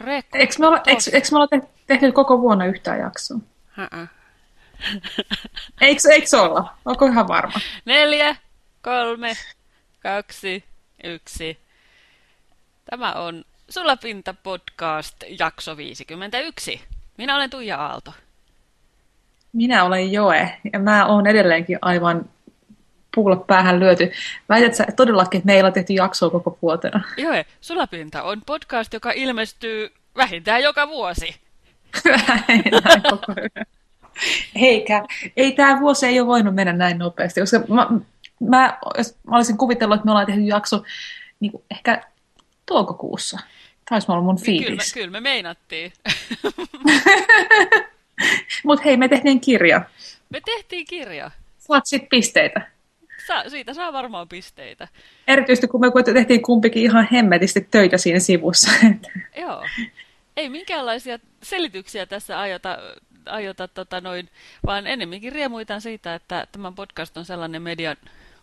Rekko. Eikö me olla, eikö, eikö me olla te, tehty koko vuonna yhtään jaksoa? Uh-uh. Eikö, eikö olla? Onko ihan varma? Neljä, kolme, kaksi, yksi. Tämä on Sulapinta podcast jakso 51. Minä olen Tuija Aalto. Minä olen Joe ja mä oon edelleenkin aivan puulla päähän lyöty. Väität sä todellakin, että meillä on tehty jaksoa koko vuotena? Joe, Sulapinta on podcast, joka ilmestyy vähintään joka vuosi. Eikä, ei tämä vuosi ei ole voinut mennä näin nopeasti, koska mä, mä, jos mä olisin kuvitellut, että me ollaan tehty jakso niin kuin ehkä toukokuussa. Taisi olla mun fiilis. Kyllä, kyllä me meinattiin. Mutta hei, me tehtiin kirja. Me tehtiin kirja. Saat sitten pisteitä. Sa siitä saa varmaan pisteitä. Erityisesti kun me tehtiin kumpikin ihan hemmetisti töitä siinä sivussa. Joo. Ei minkäänlaisia selityksiä tässä aiota, aiota tota noin, vaan ennemminkin riemuitan siitä, että tämä podcast on sellainen median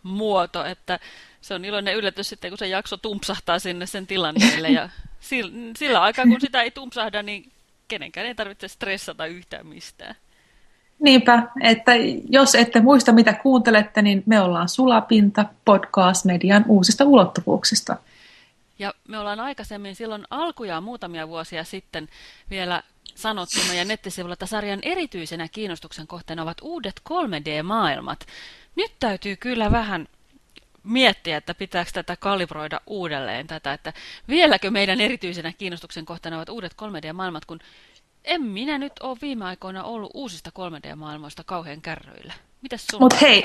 muoto, että se on iloinen yllätys sitten, kun se jakso tumpsahtaa sinne sen tilanteelle. Ja sillä, sillä aikaa, kun sitä ei tumpsahda, niin kenenkään ei tarvitse stressata yhtään mistään. Niinpä, että jos ette muista mitä kuuntelette, niin me ollaan Sulapinta podcast-median uusista ulottuvuuksista. Ja me ollaan aikaisemmin silloin alkujaan muutamia vuosia sitten vielä sanottu meidän nettisivuilla, että sarjan erityisenä kiinnostuksen kohteena ovat uudet 3D-maailmat. Nyt täytyy kyllä vähän miettiä, että pitääkö tätä kalibroida uudelleen tätä, että vieläkö meidän erityisenä kiinnostuksen kohteena ovat uudet 3D-maailmat, kun en minä nyt ole viime aikoina ollut uusista 3D-maailmoista kauhean kärryillä. Mitäs sulla Mut hei,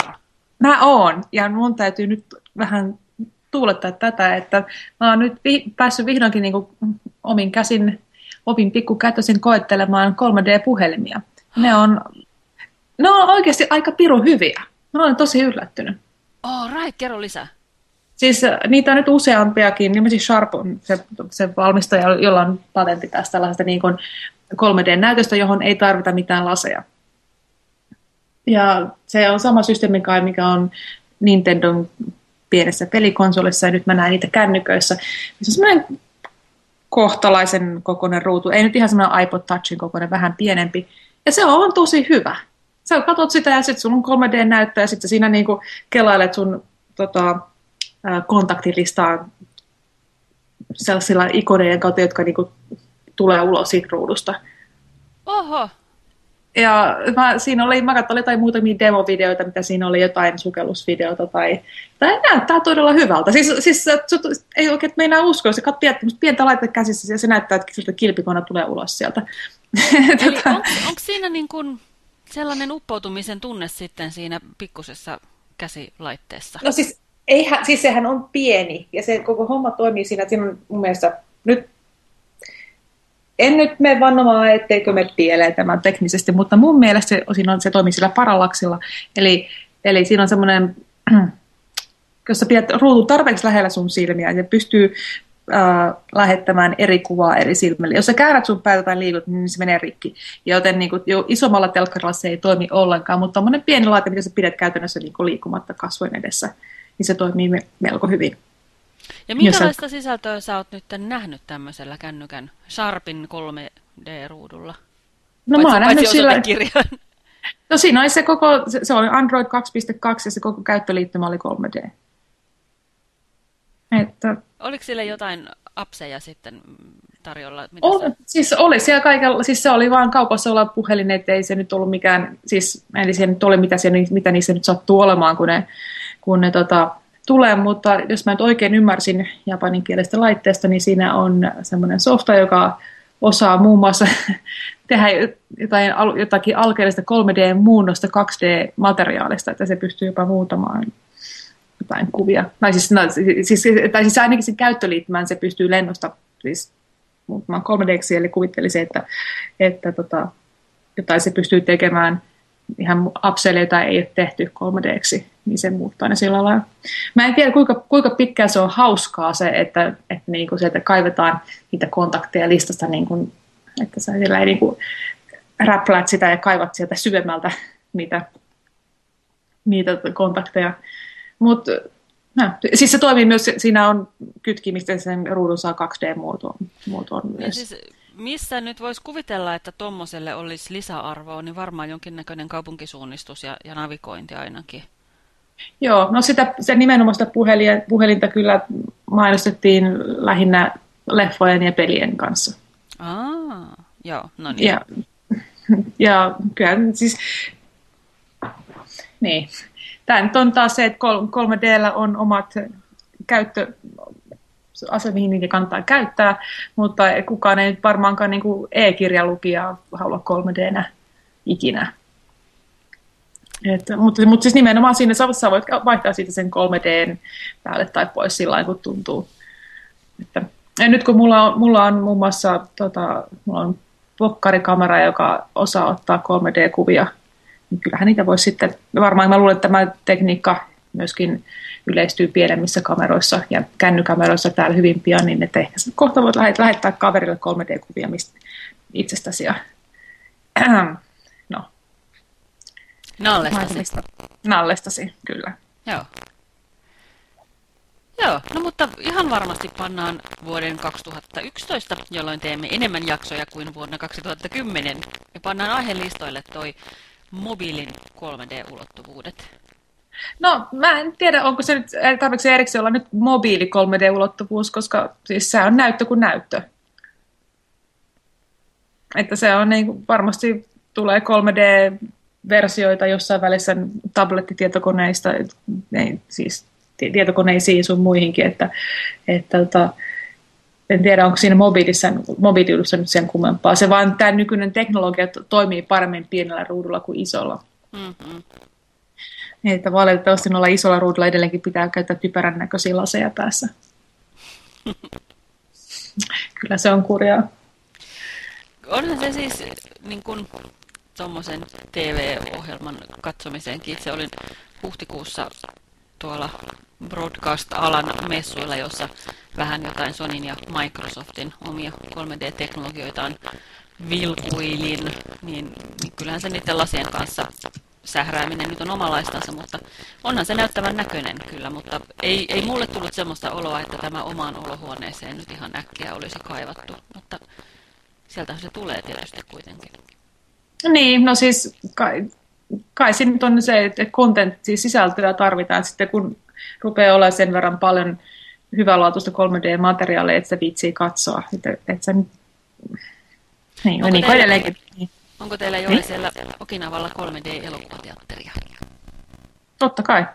mä oon, ja mun täytyy nyt vähän tuulettaa tätä, että mä oon nyt vi päässyt vihdoinkin niin omin käsin, opin pikkukätösin koettelemaan 3D-puhelimia. Ne on, ne on oikeasti aika piru hyviä. Mä olen tosi yllättynyt. Oh, right, kerro lisää. Siis niitä on nyt useampiakin, nimesi Sharp on se, se valmistaja, jolla on patentti tästä tällaisesta niin kuin 3D-näytöstä, johon ei tarvita mitään laseja. Ja se on sama systeemi kai, mikä on Nintendon pienessä pelikonsolissa, ja nyt mä näen niitä kännyköissä. Se on semmoinen kohtalaisen kokoinen ruutu, ei nyt ihan semmoinen iPod Touchin kokoinen, vähän pienempi. Ja se on tosi hyvä. Sä katsot sitä ja sitten sulla on 3D-näyttö ja sitten siinä niinku kelailet sun tota, kontaktilistaa sellaisilla ikoneiden kautta, jotka niinku tulee ulos siitä ruudusta. Oho. Ja mä, siinä oli, mä katsoin jotain muutamia demovideoita, mitä siinä oli jotain sukellusvideota tai, tai näyttää todella hyvältä. Siis, siis ei oikein meinaa uskoa, se katsoo pientä laitetta käsissä ja se näyttää, että siltä kilpikona tulee ulos sieltä. Eli onko siinä niin kuin sellainen uppoutumisen tunne sitten siinä pikkusessa käsilaitteessa? No siis, eihän, siis sehän on pieni ja se koko homma toimii siinä, että siinä on mun mielestä nyt en nyt mene vannomaan, etteikö me pieleen tämän teknisesti, mutta mun mielestä se, siinä on, se toimii sillä parallaksilla. Eli, eli siinä on semmoinen, jos sä pidät ruudun tarpeeksi lähellä sun silmiä ja pystyy äh, lähettämään eri kuvaa eri silmille. Jos sä käärät sun päätä tai liikut, niin se menee rikki. Joten niin kuin, jo isommalla telkkarilla se ei toimi ollenkaan, mutta tommonen pieni laite, mitä sä pidät käytännössä niin liikumatta kasvojen edessä, niin se toimii melko hyvin. Ja minkälaista sä... sisältöä sä oot nyt nähnyt tämmöisellä kännykän Sharpin 3D-ruudulla? No paitsi, mä oon nähnyt sillä... No siinä oli se koko, se, se oli Android 2.2 ja se koko käyttöliittymä oli 3D. Että... Oliko sille jotain apseja sitten tarjolla? Mitä on, siis oli siellä kaikella, siis se oli vaan kaupassa olla puhelin, että ei se nyt ollut mikään, siis eli se nyt oli mitä, se, mitä niissä nyt sattuu olemaan, kun ne, kun ne tota, tulee, mutta jos mä nyt oikein ymmärsin japaninkielestä laitteesta, niin siinä on semmoinen softa, joka osaa muun muassa tehdä jotain, jotakin alkeellista 3D-muunnosta 2D-materiaalista, että se pystyy jopa muutamaan jotain kuvia. Tai siis, no, siis, tai siis ainakin sen käyttöliittymään se pystyy lennosta siis muuttamaan 3 d eli kuvittelisin, että, että tota, jotain se pystyy tekemään ihan apseleita ei ole tehty 3 d niin se muuttaa ne sillä lailla. Mä en tiedä, kuinka, kuinka pitkään se on hauskaa se, että, että niin kuin sieltä kaivetaan niitä kontakteja listasta, niin kuin, että sä siellä ei niin kuin räpläät sitä ja kaivat sieltä syvemmältä niitä, niitä kontakteja. Mutta no, siis se toimii myös, siinä on kytkimistä, sen ruudun saa 2D-muotoon. muotoon myös. Siis missä nyt voisi kuvitella, että tuommoiselle olisi lisäarvoa, niin varmaan jonkinnäköinen kaupunkisuunnistus ja, ja navigointi ainakin. Joo, no sitä, se nimenomaan sitä puhelinta, puhelinta kyllä mainostettiin lähinnä leffojen ja pelien kanssa. Aa, joo, no niin. Ja, ja kyllä siis, niin. Tämä nyt on taas se, että 3Dllä on omat käyttö, ase, mihin niitä kannattaa käyttää, mutta kukaan ei varmaankaan niin e-kirjalukijaa halua 3Dnä ikinä. Että, mutta, mutta siis nimenomaan siinä sä, sä voit vaihtaa siitä sen 3D päälle tai pois sillä kun tuntuu. Että, ja nyt kun mulla on, mulla on muun muassa tota, mulla on pokkarikamera, joka osaa ottaa 3D-kuvia, niin kyllähän niitä voisi sitten, varmaan mä luulen, että tämä tekniikka myöskin yleistyy pienemmissä kameroissa ja kännykameroissa täällä hyvin pian, niin että ehkä kohta voit lähettää kaverille 3D-kuvia mistä itsestäsi ja Nallestasi. Nallestasi, kyllä. Joo. Joo, no mutta ihan varmasti pannaan vuoden 2011, jolloin teemme enemmän jaksoja kuin vuonna 2010. Ja pannaan aihelistoille toi mobiilin 3D-ulottuvuudet. No, mä en tiedä, onko se nyt tarvitse erikseen olla nyt mobiili 3D-ulottuvuus, koska siis se on näyttö kuin näyttö. Että se on niin, varmasti tulee 3D versioita jossain välissä tablettitietokoneista, ei, siis tietokoneisiin sun muihinkin, että, että että en tiedä, onko siinä mobiilissa, mobiiliudessa nyt sen kummempaa. Se vaan tämä nykyinen teknologia toimii paremmin pienellä ruudulla kuin isolla. Mm-hmm. Että valitettavasti noilla isolla ruudulla edelleenkin pitää käyttää typerän näköisiä laseja päässä. Kyllä se on kurjaa. Onhan se siis niin kun, tuommoisen TV-ohjelman katsomiseenkin. Itse olin huhtikuussa tuolla broadcast-alan messuilla, jossa vähän jotain Sonin ja Microsoftin omia 3D-teknologioitaan vilkuilin, niin, niin kyllähän se niiden lasien kanssa sährääminen nyt on omalaistansa, mutta onhan se näyttävän näköinen kyllä, mutta ei, ei mulle tullut semmoista oloa, että tämä omaan olohuoneeseen nyt ihan äkkiä olisi kaivattu, mutta sieltähän se tulee tietysti kuitenkin. Niin, no siis kai, kai se nyt on se, että content, siis sisältöä tarvitaan sitten, kun rupeaa olemaan sen verran paljon hyvälaatuista 3D-materiaalia, että se viitsii katsoa. Että, että se, niin, onko, niin, teillä, edelleenkin. Onko teillä jo niin? siellä Okinavalla 3D-elokuvateatteria? Totta kai.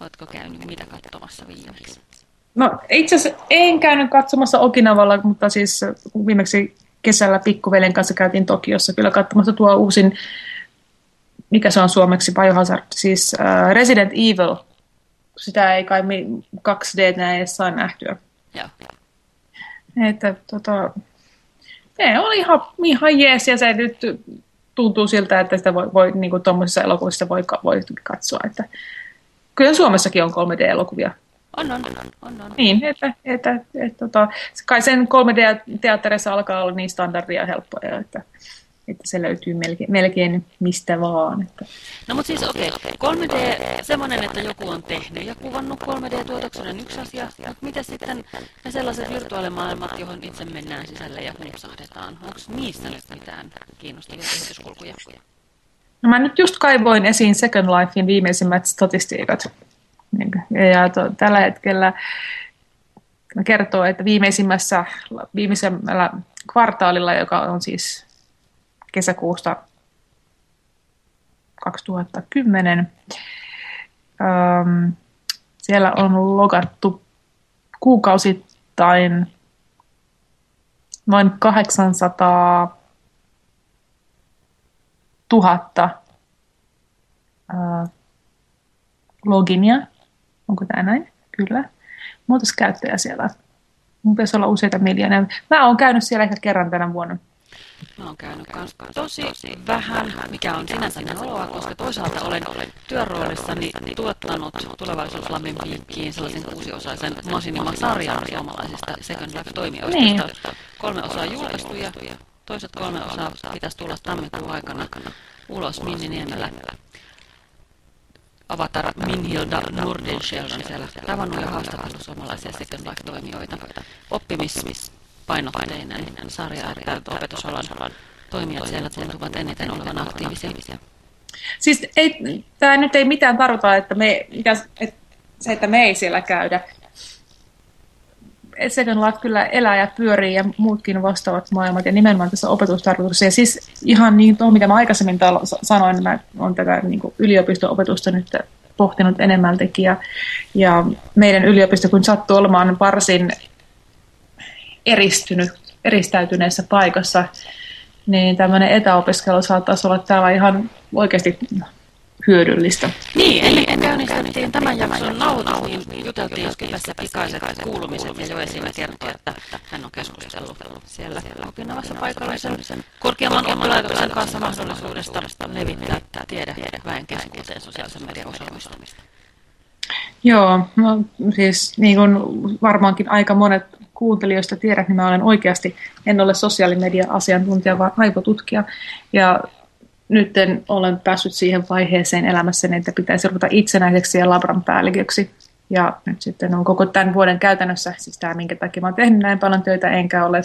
Oletko käynyt mitä katsomassa viimeksi? No itse asiassa en käynyt katsomassa Okinavalla, mutta siis viimeksi kesällä pikkuvelen kanssa käytiin Tokiossa kyllä katsomassa tuo uusin, mikä se on suomeksi, Biohazard, siis uh, Resident Evil. Sitä ei kai 2D näin edes saa nähtyä. Joo. Että tota, ne oli ihan, ihan jees ja se nyt tuntuu siltä, että sitä voi, voi niin tuommoisissa elokuvissa voi, voi katsoa. Että, kyllä Suomessakin on 3D-elokuvia on, on, on, on. Niin, että, että, että, että tota, kai sen 3D-teatterissa alkaa olla niin standardia ja helppoja, että, että se löytyy melkein, melkein mistä vaan. Että. No mutta siis okei, okay. 3D, semmoinen, että joku on tehnyt ja kuvannut 3D-tuotoksen on yksi asia, mutta mitä sitten ne sellaiset virtuaalimaailmat, johon itse mennään sisälle ja nipsahdetaan, onko niissä nyt mitään kiinnostavia kehityskulkuja? No mä nyt just kaivoin esiin Second Lifein viimeisimmät statistiikat. Ja to, tällä hetkellä kertoo, että viimeisimmässä, viimeisimmällä kvartaalilla, joka on siis kesäkuusta 2010, ähm, siellä on logattu kuukausittain noin 800 000 äh, loginia Onko tämä näin? Kyllä. Muutoskäyttäjä siellä. Mun pitäisi olla useita miljoonia. Mä oon käynyt siellä ehkä kerran tänä vuonna. Mä oon käynyt kans tosi vähän, mikä on sinänsä oloa, koska toisaalta olen työroolissani tuottanut tulevaisuuslamin piikkiin sellaisen kuusiosaisen Masinima-sarjan suomalaisista Second Life-toimijoista. Niin. Kolme osaa julkaistu ja toiset kolme osaa pitäisi tulla tammikuun aikana ulos Niemellä. Avatar Minhilda Nordenskjöld on siellä tavannut ja haastatellut suomalaisia Second Life-toimijoita oppimis painotteinen sarja, että opetusalan toimijat siellä tuntuvat eniten olevan aktiivisia. Siis ei, tämä nyt ei mitään tarkoita, että, me, että se, että me ei siellä käydä. Second Life kyllä elää ja pyörii ja muutkin vastaavat maailmat ja nimenomaan tässä opetustarkoituksessa. Ja siis ihan niin tuo, mitä mä aikaisemmin sanoin, mä olen tätä niin yliopisto-opetusta nyt pohtinut enemmältikin ja, ja meidän yliopisto kun sattuu olemaan varsin eristynyt, eristäytyneessä paikassa, niin tämmöinen etäopiskelu saattaisi olla täällä ihan oikeasti hyödyllistä. Niin, eli käynnistettiin tämän jakson nauhoitus, niin juteltiin joskin tässä pikaiset kuulumiset, ja jo esimerkiksi kertoi, että hän on keskustellut siellä opinavassa paikallisen korkeamman oppilaitoksen kanssa mahdollisuudesta levittää tiede väen keskuuteen sosiaalisen median osaamista. Joo, no siis niin kuin varmaankin aika monet kuuntelijoista tiedät, niin mä olen oikeasti, en ole sosiaalimedia-asiantuntija, vaan aivotutkija. Ja nyt olen päässyt siihen vaiheeseen elämässäni, että pitäisi ruveta itsenäiseksi ja labran päälliköksi. Ja nyt sitten on koko tämän vuoden käytännössä, siis tämä minkä takia mä olen tehnyt näin paljon töitä, enkä ole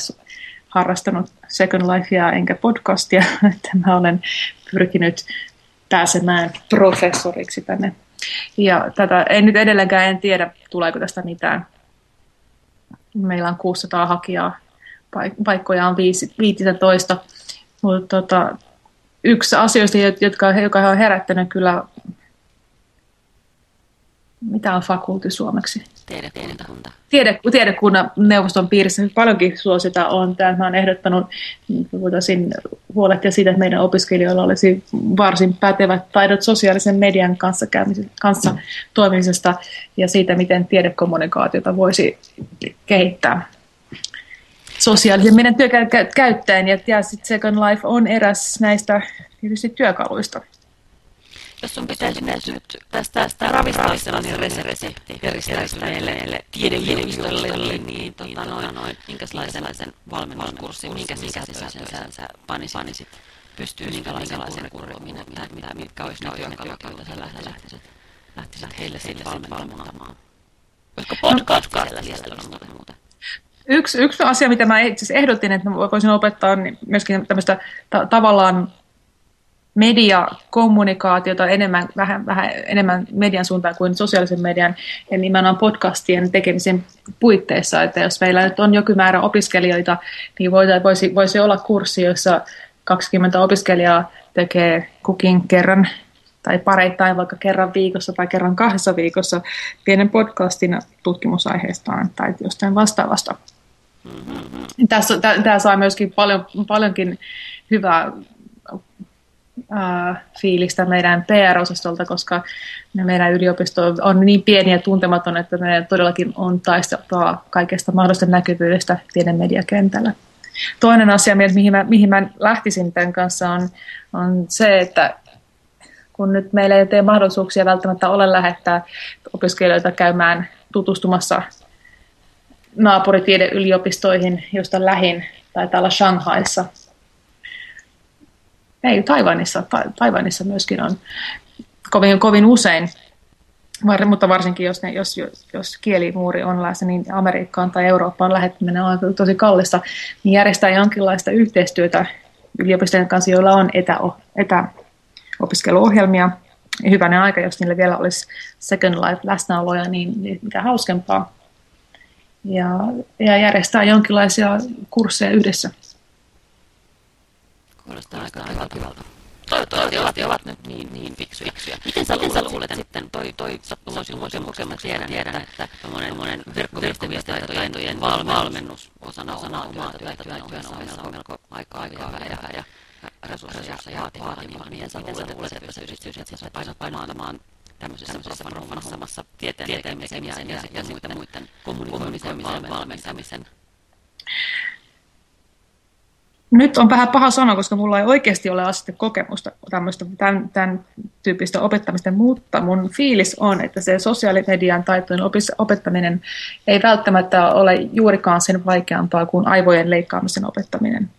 harrastanut Second Lifea enkä podcastia, että mä olen pyrkinyt pääsemään professoriksi tänne. Ja tätä en nyt edelleenkään en tiedä, tuleeko tästä mitään. Meillä on 600 hakijaa, paikkoja on 15, mutta tota, yksi asioista, jotka, joka on herättänyt kyllä, mitä on fakulti suomeksi? Tiedekunta. Tiede, tiedekunnan neuvoston piirissä paljonkin suosita on. Tämä mä olen ehdottanut, että voitaisiin huolehtia siitä, että meidän opiskelijoilla olisi varsin pätevät taidot sosiaalisen median kanssa, kanssa toimimisesta ja siitä, miten tiedekommunikaatiota voisi kehittää sosiaalisen meidän työkäyttäjän, ja, ja sit Second Life on eräs näistä tietysti työkaluista. Jos sun pitäisi nyt tästä, tästä ravistaa sellainen resepti järjestäytyneelle tiedeyliopistolle, niin tota noin, noin minkälaisen valmennuskurssin, minkä sisällön sä panisit, pystyy minkälaisen kurruminen, mitä, mitä, mitkä olisi ne työkalut, joita sä lähtisit, lähtisit heille sitten valmentamaan. Olisiko podcast siellä sisällössä muuta? Yksi, yksi asia, mitä mä siis ehdotin, että mä voisin opettaa niin myöskin tämmöistä ta- tavallaan mediakommunikaatiota enemmän, vähän, vähän enemmän median suuntaan kuin sosiaalisen median ja nimenomaan podcastien tekemisen puitteissa. Että jos meillä nyt on joku määrä opiskelijoita, niin voisi, voisi olla kurssi, jossa 20 opiskelijaa tekee kukin kerran tai pareittain vaikka kerran viikossa tai kerran kahdessa viikossa pienen podcastin tutkimusaiheestaan tai jostain vastaavasta. Mm-hmm. Tässä, tämä saa myöskin paljon, paljonkin hyvää ää, fiilistä meidän PR-osastolta, koska meidän yliopisto on niin pieni ja tuntematon, että meidän todellakin on taisteltava kaikesta mahdollisesta näkyvyydestä tieden mediakentällä. Toinen asia, mihin mä, mihin mä lähtisin tämän kanssa, on, on se, että kun nyt meillä ei tee mahdollisuuksia välttämättä ole lähettää opiskelijoita käymään tutustumassa naapuritiedeyliopistoihin, josta lähin taitaa olla Shanghaissa. Ei, Taiwanissa, ta, Taiwanissa myöskin on kovin, kovin usein, var, mutta varsinkin jos, ne, jos, jos kielimuuri on läsnä, niin Amerikkaan tai Eurooppaan lähettäminen on tosi kallista, niin järjestää jonkinlaista yhteistyötä yliopistojen kanssa, joilla on etä, etäopiskeluohjelmia. Hyvänen aika, jos niillä vielä olisi Second Life läsnäoloja, niin, niin mitä hauskempaa ja, ja järjestää jonkinlaisia kursseja yhdessä. Kuulostaa aika hyvältä. Toivottavasti ovat, ovat nyt niin, niin fiksuja. Miten sä, Miten sä luulet, että sitten toi, toi sattumoisin kokemuksella tiedän, tiedän, että tämmöinen verkkoviestintätaitojen val, valmennus osana, osana omaa työtä työn ohessa on melko aikaa vievää ja resursseja vaativaa, niin miten sä luulet, että se yhdistyy, tämmöisessä, tämmöisessä vanhassa tieteen, tieteen tekemisen ja, ja, ja muiden, muiden kommunikoimisen valmentamisen. Nyt on vähän paha sanoa, koska mulla ei oikeasti ole asette kokemusta tämmöistä, tämän, tämän tyyppistä opettamista, mutta mun fiilis on, että se sosiaalimedian taitojen opettaminen ei välttämättä ole juurikaan sen vaikeampaa kuin aivojen leikkaamisen opettaminen.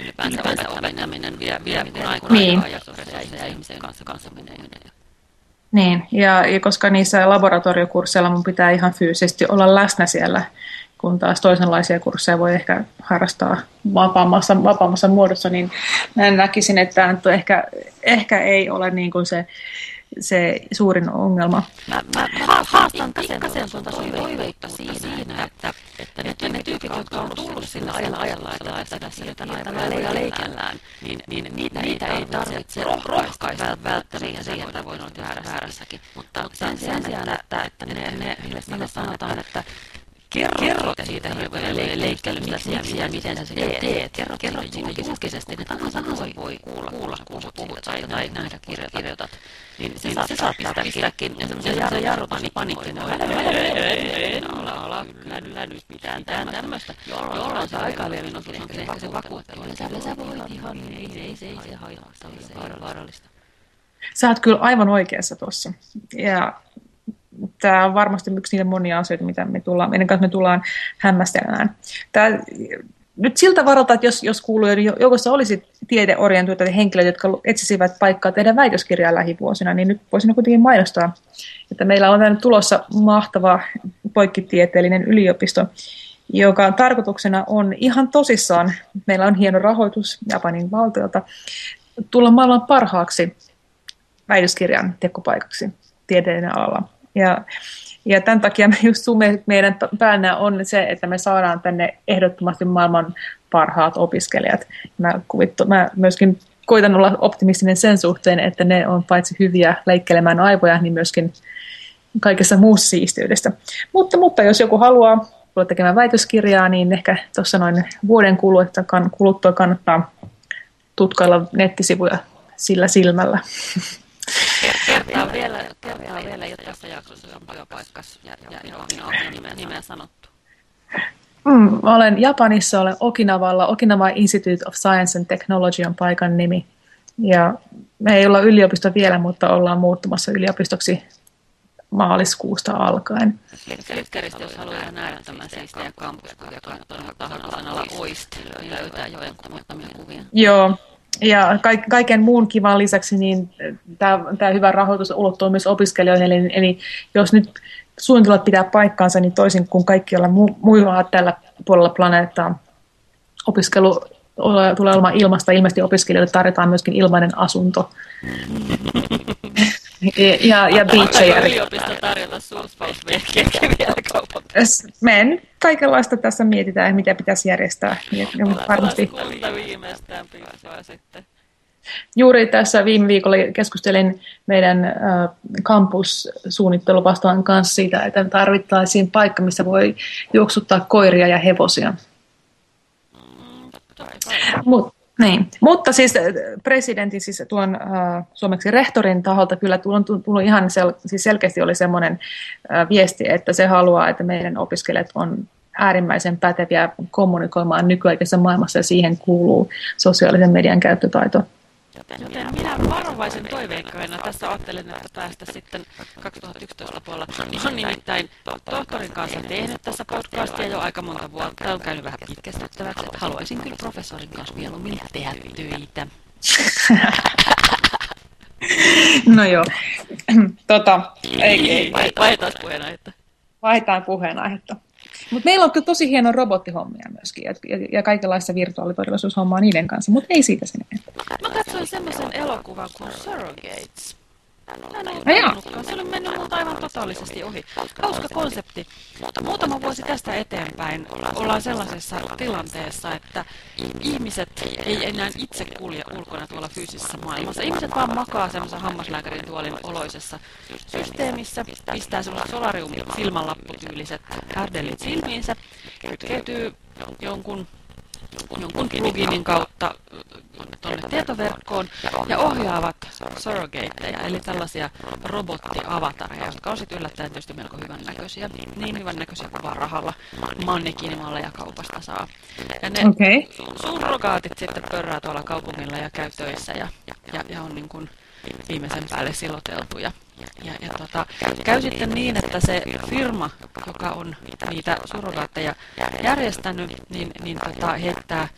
Ylipäänsä opettaminen vie, vie vie aikaa niin. ja ihmisen kanssa kanssa menee. Niin, ja, ja koska niissä laboratoriokursseilla mun pitää ihan fyysisesti olla läsnä siellä, kun taas toisenlaisia kursseja voi ehkä harrastaa vapaammassa, vapaammassa muodossa, niin näkisin, että ehkä, ehkä ei ole niin kuin se se suurin ongelma. Mä, mä, mä haastan pikkasen sun toiveikka siinä, että, että, ne, ne tyypit, jotka on tullut sillä ajalla ajalla, että, että tässä nyt aina leikellään, niin, niin niitä, niitä ei tarvitse rohkaista välttämättä siihen, että voi olla väärässäkin. Mutta sen sijaan, että, että ne, ne, ne sanotaan, että kerrot siitä leikkelystä ja miten sä sitä teet. Kerrot siitä julkisesti, niin tahansa voi, voi kuulla, kuulla, kun sä puhut tai, tai nähdä kirjoitat. Niin se, niin se saa pistääkin ja semmoisen jarrutan panikkin. En ole, ole kyllä nyt mitään tämmöistä. Jolloin se aikailijan osuus onkin ehkä se vakuuttava. Sä voit ihan, ei se, ei se, ei se haittaa, se ei vaarallista. Sä oot kyllä aivan oikeassa tuossa. Ja tämä on varmasti yksi niitä monia asioita, mitä me tullaan, meidän kanssa me tullaan hämmästelemään. Tämä, nyt siltä varalta, että jos, jos kuulujoiden joukossa olisi tiedeorientoituneita henkilöitä, jotka etsisivät paikkaa tehdä väitöskirjaa lähivuosina, niin nyt voisin kuitenkin mainostaa, että meillä on tänne tulossa mahtava poikkitieteellinen yliopisto, joka tarkoituksena on ihan tosissaan, meillä on hieno rahoitus Japanin valtiolta, tulla maailman parhaaksi väitöskirjan tekopaikaksi tieteellinen alalla. Ja, ja tämän takia me just summe, meidän päänä on se, että me saadaan tänne ehdottomasti maailman parhaat opiskelijat. Mä, kuvittu, mä myöskin koitan olla optimistinen sen suhteen, että ne on paitsi hyviä leikkelemään aivoja, niin myöskin kaikessa muussa siisteydestä. Mutta, mutta jos joku haluaa tulla tekemään väitöskirjaa, niin ehkä tuossa noin vuoden kuluttua kannattaa tutkailla nettisivuja sillä silmällä. Kertaa vielä, kertaa vielä tässä jaksossa on työpaikkas ja, ja, ja on nimeä, nimeä sanottu. Mm, olen Japanissa, olen Okinavalla. Okinawa Institute of Science and Technology on paikan nimi. Ja me ei olla yliopisto vielä, mutta ollaan muuttumassa yliopistoksi maaliskuusta alkaen. Lykkäristä, jos haluaa nähdä tämän siistiä kampus, joka on tahon alla OIST, niin löytää jo muutamia kuvia. Joo, ja kaiken muun kivan lisäksi niin tämä hyvä rahoitus ulottuu myös opiskelijoille. Eli, eli jos nyt suunnitelmat pitää paikkaansa, niin toisin kuin kaikkialla mu- muilla tällä puolella planeettaa, opiskelu tulee olemaan ilmasta. Ilmeisesti opiskelijoille tarjotaan myöskin ilmainen asunto. ja, ja beachejä. yliopisto tarjota vielä Men kaikenlaista tässä mietitään, mitä pitäisi järjestää. Ja varmasti... viimeistään sitten. Juuri tässä viime viikolla keskustelin meidän äh, kampussuunnitteluvastaan kanssa siitä, että tarvittaisiin paikka, missä voi juoksuttaa koiria ja hevosia. Mm, Mut, niin. Mutta siis presidentin, siis tuon äh, suomeksi rehtorin taholta kyllä tullut, tullut ihan sel, siis selkeästi oli semmoinen äh, viesti, että se haluaa, että meidän opiskelijat on äärimmäisen päteviä kommunikoimaan nykyaikaisessa maailmassa ja siihen kuuluu sosiaalisen median käyttötaito. Joten, joten minä varovaisen toiveikkaina tässä ajattelen, että päästä sitten 2011 puolella. On nimittäin tohtorin kanssa tehnyt tässä podcastia jo aika monta vuotta. Tämä on käynyt vähän pitkästyttäväksi, että haluaisin kyllä professorin kanssa mieluummin tehdä töitä. no joo. tota, ei, ei. Vaihdetaan puheenaihetta. Vaihdetaan puheenaihetta. Mutta meillä on kyllä tosi hieno robottihommia myöskin ja, ja, ja kaikenlaista virtuaalitodellisuushommaa niiden kanssa, mutta ei siitä sen enempää. Mä katsoin semmoisen elokuvan kuin Surrogates. No, Se oli mennyt multa aivan totaalisesti ohi. Hauska konsepti. Muutama vuosi tästä eteenpäin ollaan sellaisessa tilanteessa, että ihmiset ei enää itse kulje ulkona tuolla fyysisessä maailmassa. Ihmiset vaan makaa semmoisen hammaslääkärin tuolin oloisessa systeemissä, pistää semmoiset solarium-silmänlapputyyliset härdellit silmiinsä, kytkeytyy jonkun jonkun pluginin kautta tuonne tietoverkkoon ja ohjaavat surrogateja, eli tällaisia robottiavatareja, jotka on sitten yllättäen tietysti melko hyvän näköisiä. Niin hyvän näköisiä kuin vaan rahalla mannekiinimalleja kaupasta saa. Ja ne okay. surrogaatit sitten pörrää tuolla kaupungilla ja käy töissä ja, ja, ja on niin kuin viimeisen päälle siloteltuja. Ja, ja tota, käy sitten niin, että se firma, joka on niitä surrogaatteja järjestänyt, niin, niin tota, heittää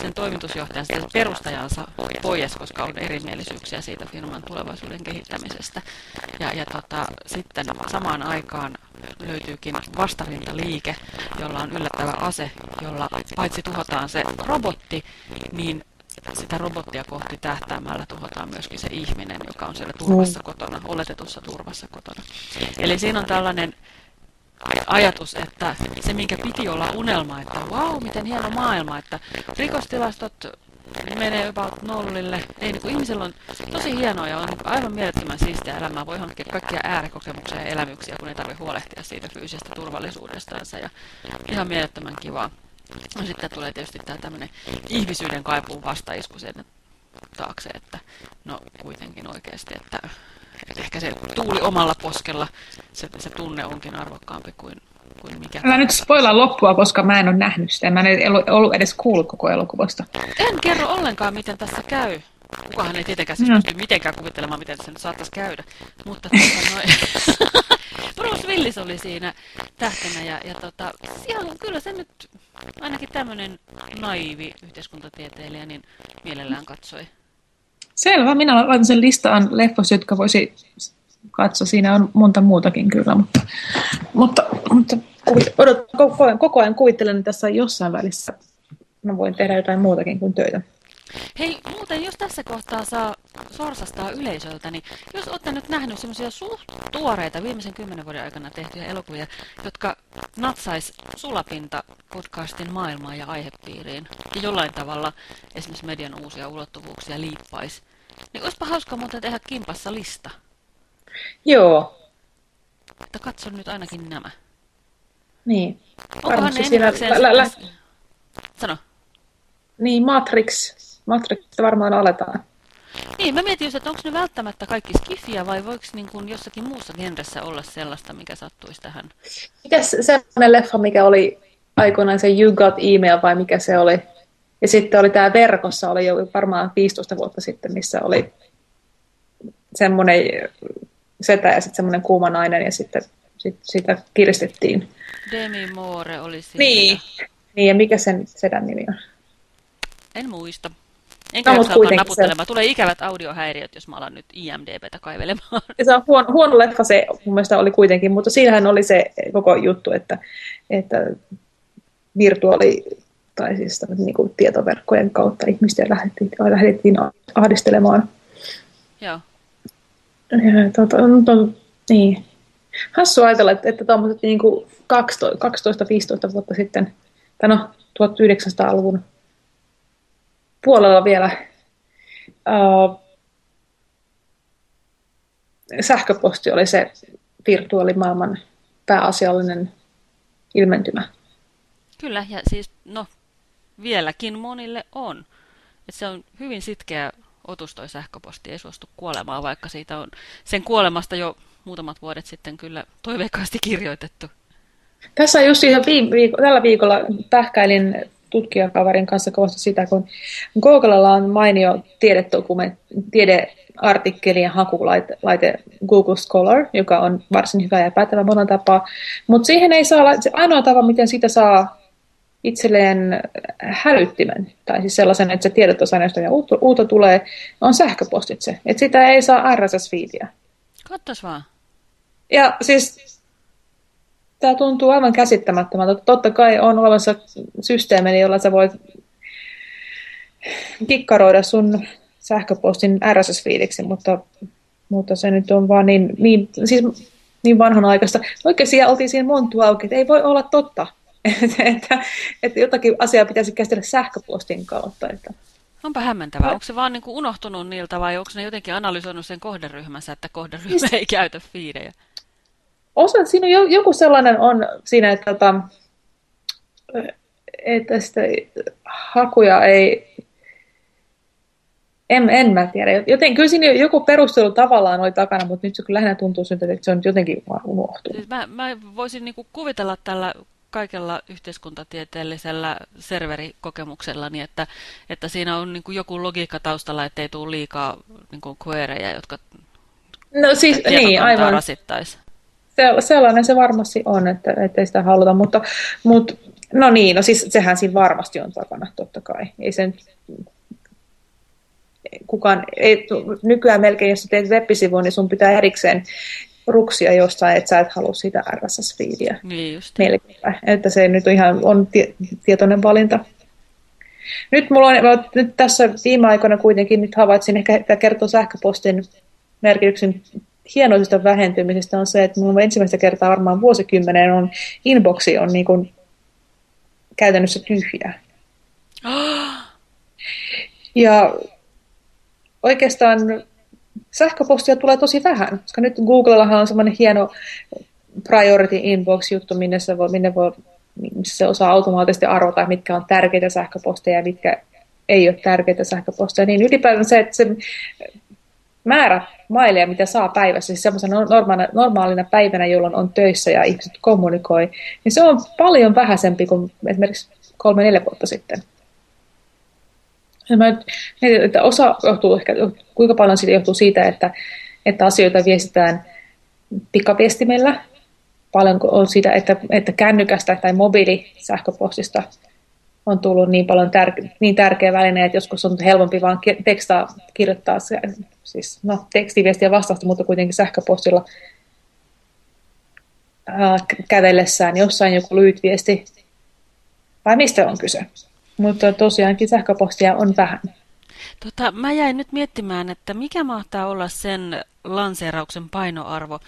sen toimitusjohtajan, sen perustajansa pois, koska on erimielisyyksiä siitä firman tulevaisuuden kehittämisestä. Ja, ja tota, sitten samaan aikaan löytyykin vastarintaliike, jolla on yllättävä ase, jolla paitsi tuhotaan se robotti, niin sitä robottia kohti tähtäämällä tuhotaan myöskin se ihminen, joka on siellä turvassa mm. kotona, oletetussa turvassa kotona. Eli siinä on tällainen ajatus, että se minkä piti olla unelma, että wow, miten hieno maailma, että rikostilastot menee about nollille. Ei, niin kuin ihmisellä on tosi hienoa ja on aivan mielettömän siistiä elämää. Voi hankkia kaikkia äärikokemuksia ja elämyksiä, kun ei tarvitse huolehtia siitä fyysisestä turvallisuudestansa. Ja ihan mielettömän kivaa. No sitten tulee tietysti tämä tämmöinen ihmisyyden kaipuun vastaisku sen taakse, että no kuitenkin oikeasti, että, että ehkä se tuuli omalla poskella, se, se tunne onkin arvokkaampi kuin, kuin mikä. Älä nyt spoilaa loppua, koska mä en ole nähnyt sitä. Mä en ollut edes kuullut koko elokuvasta. En kerro ollenkaan, miten tässä käy. Kukahan ei tietenkään siis no. pysty mitenkään kuvittelemaan, miten se nyt saattaisi käydä. Mutta tuota, noin. Bruce Willis oli siinä tähtenä ja, ja tota, siellä, kyllä se nyt ainakin tämmöinen naivi yhteiskuntatieteilijä niin mielellään katsoi. Selvä, minä laitan sen listaan leffoissa, jotka voisi katsoa. Siinä on monta muutakin kyllä, mutta, mutta, mutta odot, koko, ajan, koko ajan kuvittelen, että tässä jossain välissä mä voin tehdä jotain muutakin kuin töitä. Hei, muuten jos tässä kohtaa saa sorsastaa yleisöltä, niin jos olette nyt nähnyt semmoisia suht tuoreita viimeisen kymmenen vuoden aikana tehtyjä elokuvia, jotka natsais sulapinta podcastin maailmaan ja aihepiiriin ja jollain tavalla esimerkiksi median uusia ulottuvuuksia liippaisi, niin olisipa hauska muuten tehdä kimpassa lista. Joo. Että katson nyt ainakin nämä. Niin. Onkohan ne siinä... Lä, lä... Sano. Niin, Matrix Matrixista varmaan aletaan. Niin, mä mietin just, että onko ne välttämättä kaikki skifiä vai voiko niin kuin jossakin muussa genressä olla sellaista, mikä sattuisi tähän? Mikäs sellainen leffa, mikä oli aikoinaan se You Got Email vai mikä se oli? Ja sitten oli tämä verkossa, oli jo varmaan 15 vuotta sitten, missä oli semmoinen setä ja sitten semmoinen kuuma nainen ja sitten sit, sitä kiristettiin. Demi Moore oli siinä. Niin. niin, ja mikä sen sedän nimi on? En muista. Enkä no, jaksa naputtelemaan. Tulee ikävät audiohäiriöt, jos mä alan nyt IMDBtä kaivelemaan. Se on huono, huono leffa se mun mielestä oli kuitenkin, mutta siinähän oli se koko juttu, että, että virtuaali tai siis niin kuin tietoverkkojen kautta ihmisiä lähdettiin, lähdettiin ahdistelemaan. Joo. Ja, tuota, to, niin. Hassu ajatella, että, että tuommoiset niin 12-15 vuotta sitten, tai no 1900-luvun puolella vielä uh, sähköposti oli se virtuaalimaailman pääasiallinen ilmentymä. Kyllä, ja siis no, vieläkin monille on. Et se on hyvin sitkeä otus toi sähköposti, ei suostu kuolemaan, vaikka siitä on sen kuolemasta jo muutamat vuodet sitten kyllä toiveikkaasti kirjoitettu. Tässä just ihan viime, viiko, tällä viikolla pähkäilin tutkijakavarin kanssa kovasti sitä, kun Googlella on mainio tiededokument, tiedeartikkelien hakulaite laite Google Scholar, joka on varsin hyvä ja päätävä monella tapaa, mutta siihen ei saa, se ainoa tapa, miten siitä saa itselleen hälyttimen, tai siis sellaisen, että se tiedotusaineisto ja uutta, uutta tulee, on sähköpostitse. Että sitä ei saa RSS-fiidiä. Katsos vaan. Ja siis tämä tuntuu aivan käsittämättömältä. Totta kai on olemassa systeemi, jolla sä voit kikkaroida sun sähköpostin RSS-fiiliksi, mutta, mutta se nyt on vaan niin, niin, siis niin vanhanaikaista. Oikeasti oltiin siinä montu auki, että ei voi olla totta, että, että, että jotakin asiaa pitäisi käsitellä sähköpostin kautta. Että. Onpa hämmentävää. Onko se vaan niin kuin unohtunut niiltä vai onko ne jotenkin analysoinut sen kohderyhmänsä, että kohderyhmä siis, ei käytä fiidejä? Osa, siinä on joku sellainen on siinä, että, että, että sitä hakuja ei, en, en mä tiedä. Joten kyllä siinä joku perustelu tavallaan oli takana, mutta nyt se kyllä lähinnä tuntuu siltä, että se on jotenkin vaan unohtunut. Siis mä, mä voisin niinku kuvitella tällä kaikella yhteiskuntatieteellisellä serverikokemuksella, niin että, että siinä on niin kuin joku logiikka taustalla, ettei tule liikaa niin kuin queryjä, jotka no, siis, niin, aivan. rasittaisi. Se, sellainen se varmasti on, että ei sitä haluta, mutta, mutta no niin, no siis sehän siinä varmasti on takana, totta kai. Ei sen kukaan, ei, nykyään melkein, jos teet web-sivun, niin sun pitää erikseen ruksia jostain, että sä et halua sitä RSS-fiidiä. Niin just. Melkein. Että se nyt on ihan on tietoinen valinta. Nyt mulla on, nyt tässä viime aikoina kuitenkin nyt havaitsin, ehkä tämä kertoo sähköpostin merkityksen hienoisesta vähentymisestä on se, että mulla ensimmäistä kertaa varmaan vuosikymmenen on inboxi on niin kuin käytännössä tyhjä. Ja oikeastaan sähköpostia tulee tosi vähän, koska nyt Googlellahan on semmoinen hieno priority inbox-juttu, minne se, voi, minne voi, missä se osaa automaattisesti arvota, mitkä on tärkeitä sähköposteja ja mitkä ei ole tärkeitä sähköposteja. Niin ylipäätään se, että se määrä maileja, mitä saa päivässä, siis semmoisena normaalina, normaalina päivänä, jolloin on töissä ja ihmiset kommunikoi, niin se on paljon vähäisempi kuin esimerkiksi kolme-neljä vuotta sitten. Ja mä mietin, että osa johtuu ehkä, kuinka paljon siitä johtuu siitä, että, että asioita viestitään pikaviestimellä. Paljon on siitä, että, että kännykästä tai mobiilisähköpostista on tullut niin paljon tär- niin tärkeä väline, että joskus on helpompi vain tekstaa kirjoittaa, siis no, tekstiviestiä vastausta, mutta kuitenkin sähköpostilla ää, kävellessään jossain joku lyhyt viesti. Vai mistä on kyse? Mutta tosiaankin sähköpostia on vähän. Tota, mä jäin nyt miettimään, että mikä mahtaa olla sen lanseerauksen painoarvo.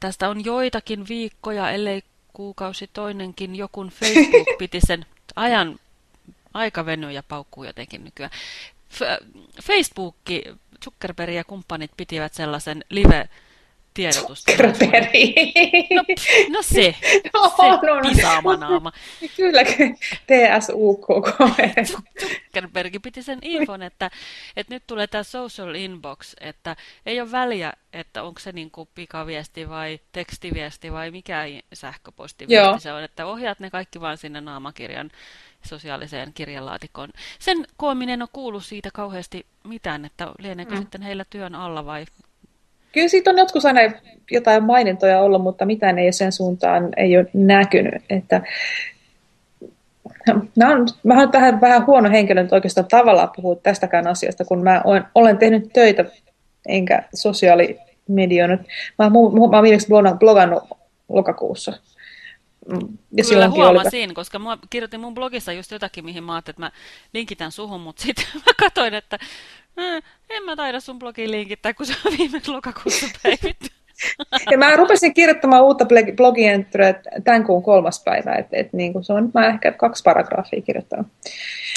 Tästä on joitakin viikkoja, ellei kuukausi toinenkin, jokun Facebook piti sen ajan, aika venyy ja paukkuu jotenkin nykyään. F Facebook, Zuckerberg ja kumppanit pitivät sellaisen live tiedotusta. No, no se, no, se no, no. pisaamanaama. Kyllä, TSUK. Zuckerberg piti sen infon, että, että nyt tulee tämä social inbox, että ei ole väliä, että onko se niin kuin pikaviesti vai tekstiviesti vai mikä sähköpostiviesti Joo. se on, että ohjaat ne kaikki vaan sinne naamakirjan sosiaaliseen kirjanlaatikkoon. Sen koominen on kuullut siitä kauheasti mitään, että lieneekö mm. sitten heillä työn alla vai Kyllä siitä on joskus aina jotain mainintoja ollut, mutta mitään ei sen suuntaan ei ole näkynyt. Että, mä, olen, mä olen tähän vähän huono henkilö nyt oikeastaan tavallaan puhua tästäkään asiasta, kun mä olen, olen tehnyt töitä enkä sosiaalimedioinut. Mä, mä, mä olen viimeksi blogannut lokakuussa. Ja Kyllä huomasin, oli... koska mä kirjoitin mun blogissa just jotakin, mihin mä ajattelin, että mä linkitän suhun, mutta sitten mä katsoin, että Äh, en mä taida sun blogiin linkittää, kun se on viime lokakuussa päivitty. Ja mä rupesin kirjoittamaan uutta blogia tämän kuun kolmas päivä, että et, niin se on mä ehkä kaksi paragraafia kirjoittanut.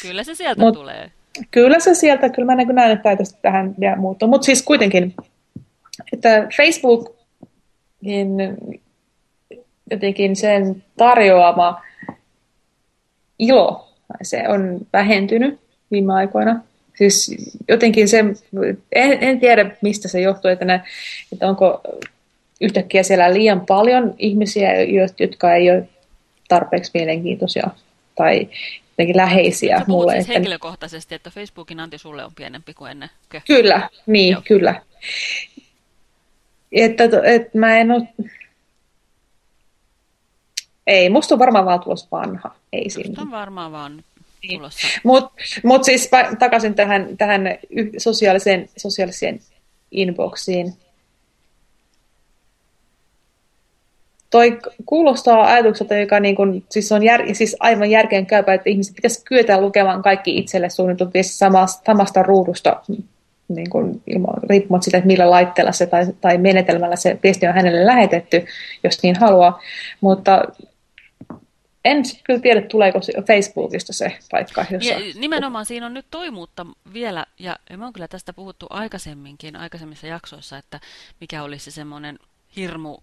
Kyllä se sieltä Mut, tulee. Kyllä se sieltä, kyllä mä näen, näen että tästä tähän vielä muuttuu. Mutta siis kuitenkin, että Facebook jotenkin sen tarjoama ilo, se on vähentynyt viime aikoina. Siis jotenkin se, en, en tiedä mistä se johtuu, että, ne, että onko yhtäkkiä siellä liian paljon ihmisiä, jotka ei ole tarpeeksi mielenkiintoisia tai jotenkin läheisiä Sä mulle. Siis että... henkilökohtaisesti, että Facebookin anti sulle on pienempi kuin ennen. Kyllä, niin, Joo. kyllä. Että, että mä en ole... Ei, musta on varmaan vaan tulossa vanha. Ei musta on varmaan vaan niin. Mutta mut siis takaisin tähän, tähän sosiaaliseen, sosiaaliseen inboxiin. Toi kuulostaa ajatukselta, joka niin kun, siis on jär, siis aivan järkeen käypä, että ihmiset pitäisi kyetä lukemaan kaikki itselle suunnitellut samasta, samasta ruudusta niin kun, ilman, riippumatta siitä, että millä laitteella se tai, tai menetelmällä se viesti on hänelle lähetetty, jos niin haluaa. Mutta en kyllä tiedä, tuleeko Facebookista se paikka. Jossa... Ja nimenomaan siinä on nyt toimuutta vielä, ja me on kyllä tästä puhuttu aikaisemminkin, aikaisemmissa jaksoissa, että mikä olisi semmoinen hirmu,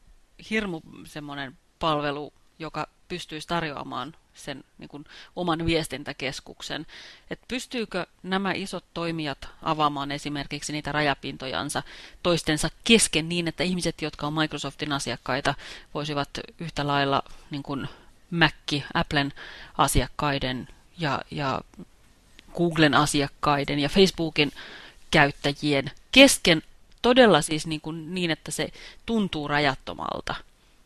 hirmu semmoinen palvelu, joka pystyisi tarjoamaan sen niin kuin, oman viestintäkeskuksen. Et pystyykö nämä isot toimijat avaamaan esimerkiksi niitä rajapintojansa toistensa kesken niin, että ihmiset, jotka on Microsoftin asiakkaita, voisivat yhtä lailla niin kuin, Mac, Applen asiakkaiden ja, ja Googlen asiakkaiden ja Facebookin käyttäjien kesken todella siis niin, kuin niin että se tuntuu rajattomalta.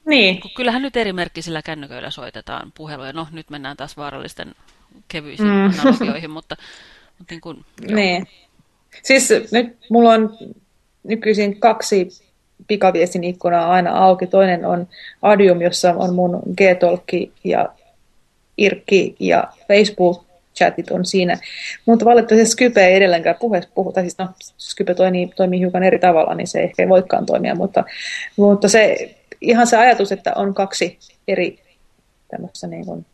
Niin. Kun kyllähän nyt eri merkkisillä kännyköillä soitetaan puheluja. No nyt mennään taas vaarallisten kevyisiin mm. analogioihin, mutta, mutta niin kuin, Niin. Siis nyt mulla on nykyisin kaksi pikaviestin ikkunaa aina auki. Toinen on Adium, jossa on mun G-Talk ja Irkki ja Facebook-chatit on siinä. Mutta valitettavasti Skype ei edelleenkään puheessa puhuta. Siis no, Skype toimii, toimii hiukan eri tavalla, niin se ei ehkä voikaan toimia. Mutta, mutta se, ihan se ajatus, että on kaksi eri tämmöistä niin kuin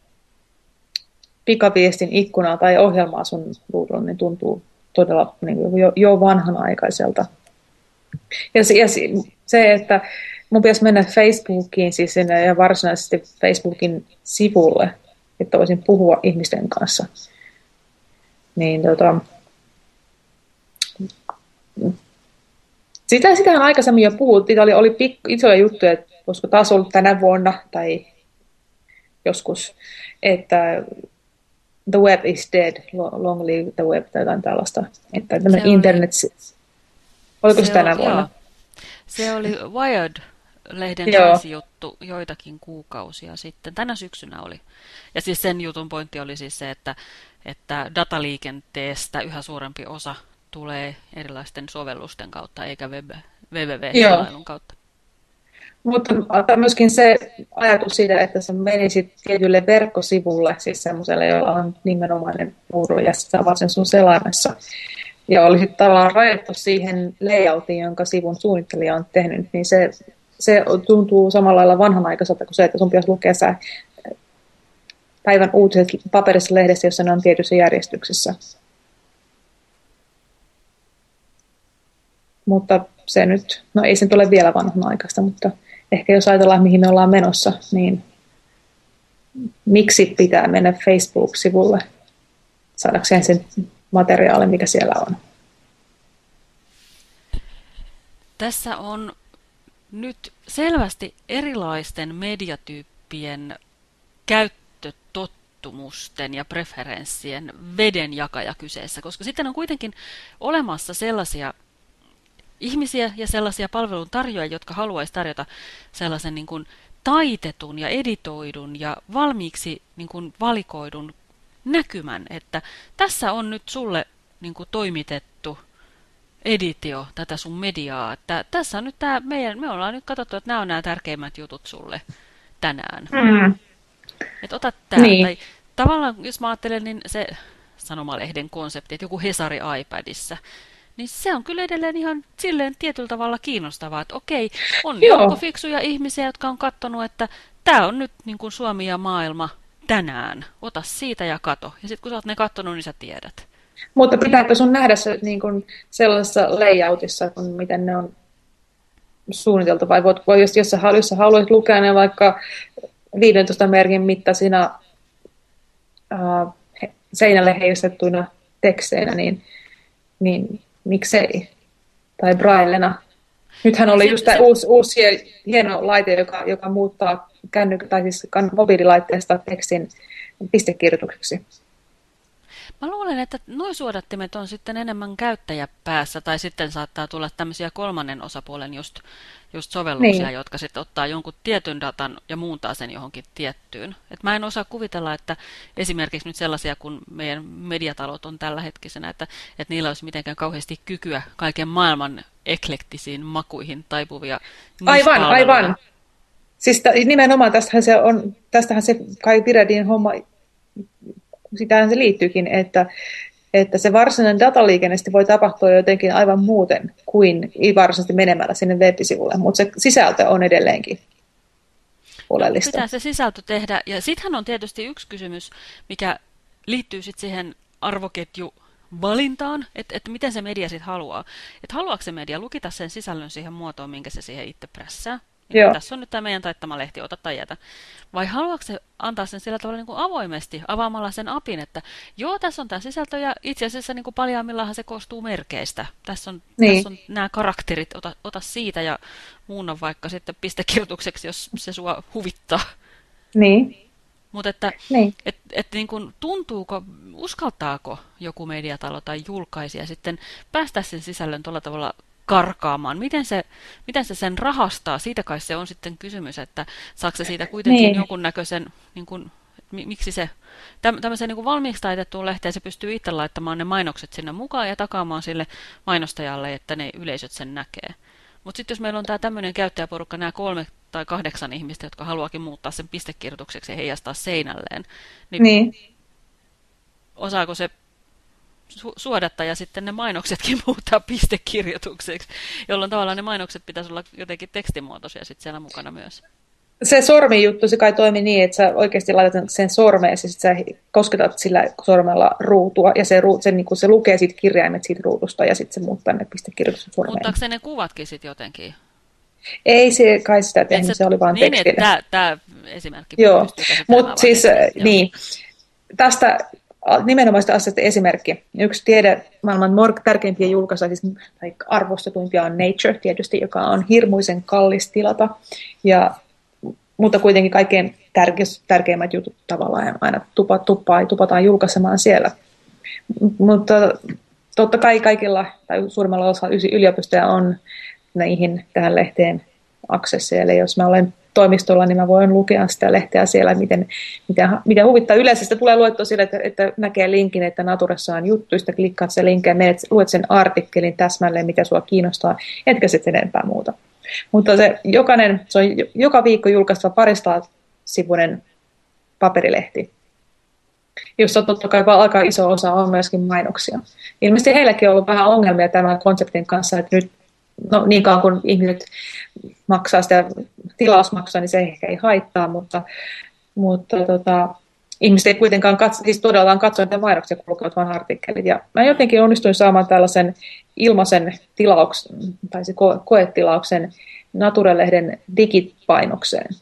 pikaviestin ikkunaa tai ohjelmaa sun ruudulla, niin tuntuu todella niin kuin jo, jo vanhanaikaiselta. Ja, ja se, että mun pitäisi mennä Facebookiin siis sinne ja varsinaisesti Facebookin sivulle, että voisin puhua ihmisten kanssa. Niin tota, sitä, sitähän aikaisemmin jo puhuttiin. Oli, oli pikku, isoja juttuja, että olisiko taas ollut tänä vuonna tai joskus, että the web is dead, long live the web tai jotain tällaista. Että internet, oliko se, se tänä vuonna? Joo. Se oli Wired-lehden juttu joitakin kuukausia sitten. Tänä syksynä oli. Ja siis sen jutun pointti oli siis se, että, että dataliikenteestä yhä suurempi osa tulee erilaisten sovellusten kautta, eikä web, www kautta. Mutta myöskin se ajatus siitä, että sä menisit tietylle verkkosivulle, siis semmoiselle, jolla on nimenomainen muuru ja sä sen sun selaimessa. Ja olisit tavallaan rajattu siihen layoutiin, jonka sivun suunnittelija on tehnyt, niin se, se tuntuu samalla lailla vanhanaikaiselta kuin se, että sun pitäisi lukea sä päivän uutiset paperissa lehdessä, jossa ne on tietyssä järjestyksessä. Mutta se nyt, no ei se nyt ole vielä vanhanaikaista, mutta ehkä jos ajatellaan, mihin me ollaan menossa, niin miksi pitää mennä Facebook-sivulle saadakseen sen materiaalin, mikä siellä on? Tässä on nyt selvästi erilaisten mediatyyppien käyttötottumusten ja preferenssien vedenjakaja kyseessä, koska sitten on kuitenkin olemassa sellaisia ihmisiä ja sellaisia palveluntarjoajia, jotka haluaisi tarjota sellaisen niin kuin taitetun ja editoidun ja valmiiksi niin kuin valikoidun näkymän, että tässä on nyt sulle niin kuin toimitettu editio tätä sun mediaa, että tässä on nyt tämä meidän, me ollaan nyt katsottu, että nämä on nämä tärkeimmät jutut sulle tänään. Mm. Että ota tämä. Niin. Tai, tavallaan, jos mä ajattelen, niin se sanomalehden konsepti, että joku Hesari iPadissa, niin se on kyllä edelleen ihan silleen tietyllä tavalla kiinnostavaa, että okei, on joukko fiksuja ihmisiä, jotka on katsonut, että tämä on nyt niin kuin Suomi ja maailma tänään. Ota siitä ja kato. Ja sitten kun sä oot ne katsonut, niin sä tiedät. Mutta pitääkö sun nähdä se niin kuin sellaisessa layoutissa, kun miten ne on suunniteltu, vai voit, voi, jos, jos, sä, jos sä haluaisit lukea ne vaikka 15 merkin mittaisina uh, seinälle heistettuina teksteinä, niin, niin miksei? Tai braillena. Nythän oli just tämä uusi, uusi hieno laite, joka, joka muuttaa kännykä, tai siis mobiililaitteesta tekstin pistekirjoitukseksi. Mä luulen, että nuo suodattimet on sitten enemmän käyttäjäpäässä, tai sitten saattaa tulla tämmöisiä kolmannen osapuolen just, just sovelluksia, niin. jotka sitten ottaa jonkun tietyn datan ja muuntaa sen johonkin tiettyyn. Et mä en osaa kuvitella, että esimerkiksi nyt sellaisia, kun meidän mediatalot on tällä hetkisenä, että, että niillä olisi mitenkään kauheasti kykyä kaiken maailman eklektisiin makuihin taipuvia Aivan, aivan. Siis nimenomaan tästähän se on, tästähän se Kai Piredin homma sitähän se liittyykin, että, että se varsinainen dataliikenne voi tapahtua jotenkin aivan muuten kuin varsinaisesti menemällä sinne web-sivulle, mutta se sisältö on edelleenkin oleellista. Pitää se sisältö tehdä, ja sittenhän on tietysti yksi kysymys, mikä liittyy sitten siihen arvoketju valintaan, että, että miten se media sitten haluaa. Että haluaako se media lukita sen sisällön siihen muotoon, minkä se siihen itse prässää, Joo. Tässä on nyt tämä meidän taittama lehti, ota tai jätä. Vai haluatko se antaa sen sillä tavalla niin kuin avoimesti, avaamalla sen apin, että joo, tässä on tämä sisältö ja itse asiassa niin kuin se koostuu merkeistä. Tässä on, niin. tässä on nämä karakterit, ota, ota siitä ja muunna vaikka sitten pistekirjoitukseksi, jos se sua huvittaa. Niin. Mutta että niin. et, et niin kun, tuntuuko, uskaltaako joku mediatalo tai julkaisija sitten päästä sen sisällön tuolla tavalla karkaamaan? Miten se, miten se sen rahastaa? Siitä kai se on sitten kysymys, että saako se siitä kuitenkin niin. jonkunnäköisen, niin kun, miksi se, tämmöiseen niin valmiiksi taitettuun lehteen se pystyy itse laittamaan ne mainokset sinne mukaan ja takaamaan sille mainostajalle, että ne yleisöt sen näkee. Mutta sitten jos meillä on tämä tämmöinen käyttäjäporukka, nämä kolme tai kahdeksan ihmistä, jotka haluakin muuttaa sen pistekirjoitukseksi ja heijastaa seinälleen, niin, niin. osaako se su suodattaja sitten ne mainoksetkin muuttaa pistekirjoitukseksi, jolloin tavallaan ne mainokset pitäisi olla jotenkin tekstimuotoisia sitten siellä mukana myös. Se sormijuttu, se kai toimi niin, että sä oikeasti laitat sen sormeen ja sitten sä kosketat sillä sormella ruutua ja se, se, niin se lukee sit kirjaimet siitä ruudusta ja sitten se muuttaa ne pistekirjoitukset sormeen. Muuttaako se ne kuvatkin sitten jotenkin? Ei se kai sitä tehnyt, se, se oli vain niin, tekstillä. Tämä esimerkki. Joo, mutta siis niin, tästä nimenomaista asiasta esimerkki. Yksi tiede maailman tärkeimpiä julkaisuja, siis, tai arvostetuimpia on Nature tietysti, joka on hirmuisen kallis tilata, ja, mutta kuitenkin kaikkein tärkeimmät jutut tavallaan aina tupa, tuppaa, tupataan julkaisemaan siellä. Mutta totta kai kaikilla tai suurimmalla osalla yliopistoja on näihin tähän lehteen aksesseja. Eli jos mä olen toimistolla, niin mä voin lukea sitä lehteä siellä, miten, miten, miten huvittaa. Yleensä sitä tulee luettua sille, että, että näkee linkin, että Naturassa on juttu, sitten klikkaat sen linkin ja menet, luet sen artikkelin täsmälleen, mitä sua kiinnostaa, etkä sitten enempää muuta. Mutta se, jokainen, se on joka viikko julkaistava parista sivuinen paperilehti, jossa totta kai aika iso osa on myöskin mainoksia. Ilmeisesti heilläkin on ollut vähän ongelmia tämän konseptin kanssa, että nyt no niin kauan kun ihmiset maksaa sitä tilausmaksua, niin se ehkä ei haittaa, mutta, mutta tota, ihmiset ei kuitenkaan katso, siis todellakaan katso niitä mainoksia, kun lukevat vain artikkelit. Ja mä jotenkin onnistuin saamaan tällaisen ilmaisen tilauksen, tai se ko- koetilauksen Nature-lehden digipainokseen.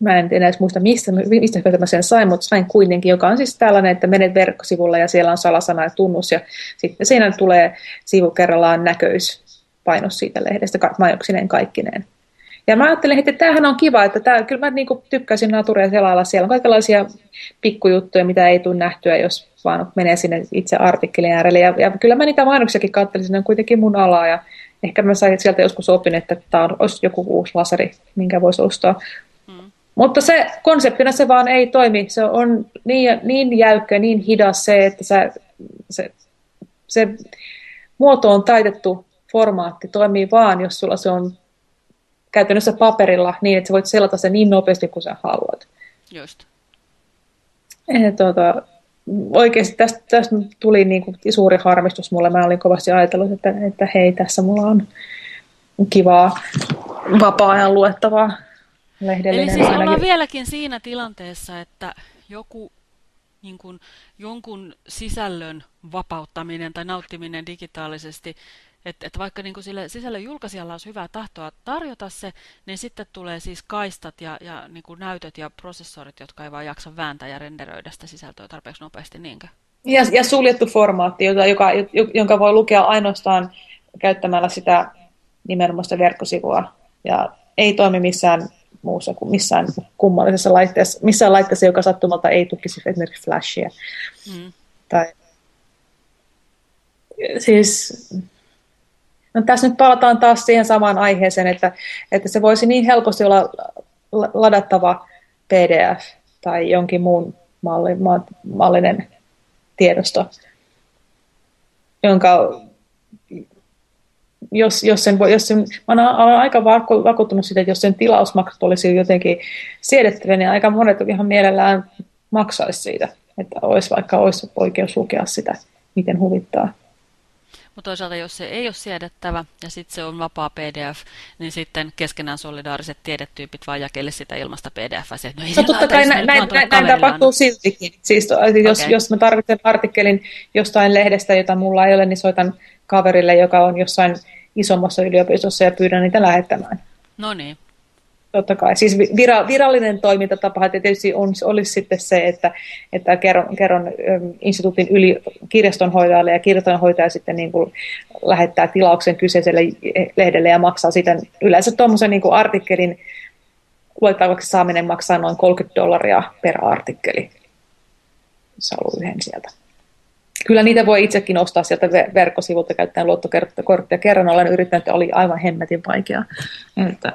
Mä en enää muista, mistä, mistä mä sen sain, mutta sain kuitenkin, joka on siis tällainen, että menet verkkosivulla ja siellä on salasana ja tunnus, ja sitten siinä tulee sivu kerrallaan näköys painos siitä lehdestä mainoksineen kaikkineen. Ja mä ajattelin, että tämähän on kiva, että tämä, kyllä mä niin tykkäsin Naturea selailla. Siellä on kaikenlaisia pikkujuttuja, mitä ei tule nähtyä, jos vaan menee sinne itse artikkelin äärelle. Ja, ja kyllä mä niitä mainoksiakin katselin, ne on kuitenkin mun alaa. Ja ehkä mä sain sieltä joskus opin, että tämä olisi joku uusi laseri, minkä voisi ostaa. Mutta se konseptina se vaan ei toimi. Se on niin, niin jäykkä, niin hidas se, että sä, se, se muoto on taitettu formaatti toimii vaan, jos sulla se on käytännössä paperilla niin, että sä voit selata sen niin nopeasti kuin sä haluat. Just. Ja, tuota, oikeasti tästä, tästä tuli niin kuin suuri harmistus mulle. Mä olin kovasti ajatellut, että, että hei, tässä mulla on kivaa vapaa-ajan luettavaa. Eli siis ollaan vieläkin siinä tilanteessa, että joku niin kuin, jonkun sisällön vapauttaminen tai nauttiminen digitaalisesti että et vaikka niin kuin sille sisällön julkaisijalla olisi hyvää tahtoa tarjota se, niin sitten tulee siis kaistat ja, ja niin kuin näytöt ja prosessorit, jotka ei vaan jaksa vääntää ja renderöidä sitä sisältöä tarpeeksi nopeasti, niinkö? Ja, ja suljettu formaatti, jota, joka, jonka voi lukea ainoastaan käyttämällä sitä nimenomaista verkkosivua. Ja ei toimi missään muussa kuin missään kummallisessa laitteessa, missään laitteessa, joka sattumalta ei tukisi esimerkiksi flashia. Mm. Tai, siis No tässä nyt palataan taas siihen samaan aiheeseen, että, että se voisi niin helposti olla ladattava PDF tai jonkin muun malli, mallinen tiedosto, jonka jos, jos sen, jos sen, mä olen aika vakuuttunut siitä, että jos sen tilausmaksut olisi jotenkin siedettäviä, niin aika monet ihan mielellään maksaisi siitä, että olisi vaikka olisi oikeus lukea sitä, miten huvittaa. Mutta toisaalta, jos se ei ole siedettävä ja sitten se on vapaa PDF, niin sitten keskenään solidaariset tiedetyypit vaan jakelle sitä ilmasta pdf Se, no, no totta kai näin, näin, näin, näin tapahtuu siltikin. Siis jos, okay. jos mä tarvitsen artikkelin jostain lehdestä, jota mulla ei ole, niin soitan kaverille, joka on jossain isommassa yliopistossa ja pyydän niitä lähettämään. No niin. Totta kai. Siis vira, virallinen toimintatapa tietysti on, olisi sitten se, että, että kerron, kerron instituutin yli kirjastonhoitajalle ja kirjastonhoitaja sitten niin kuin lähettää tilauksen kyseiselle lehdelle ja maksaa sitten yleensä tuommoisen niin artikkelin luettavaksi saaminen maksaa noin 30 dollaria per artikkeli, jos haluaa yhden sieltä. Kyllä niitä voi itsekin ostaa sieltä verkkosivulta käyttäen luottokorttia. Kerran olen yrittänyt, että oli aivan hemmetin vaikea. Että...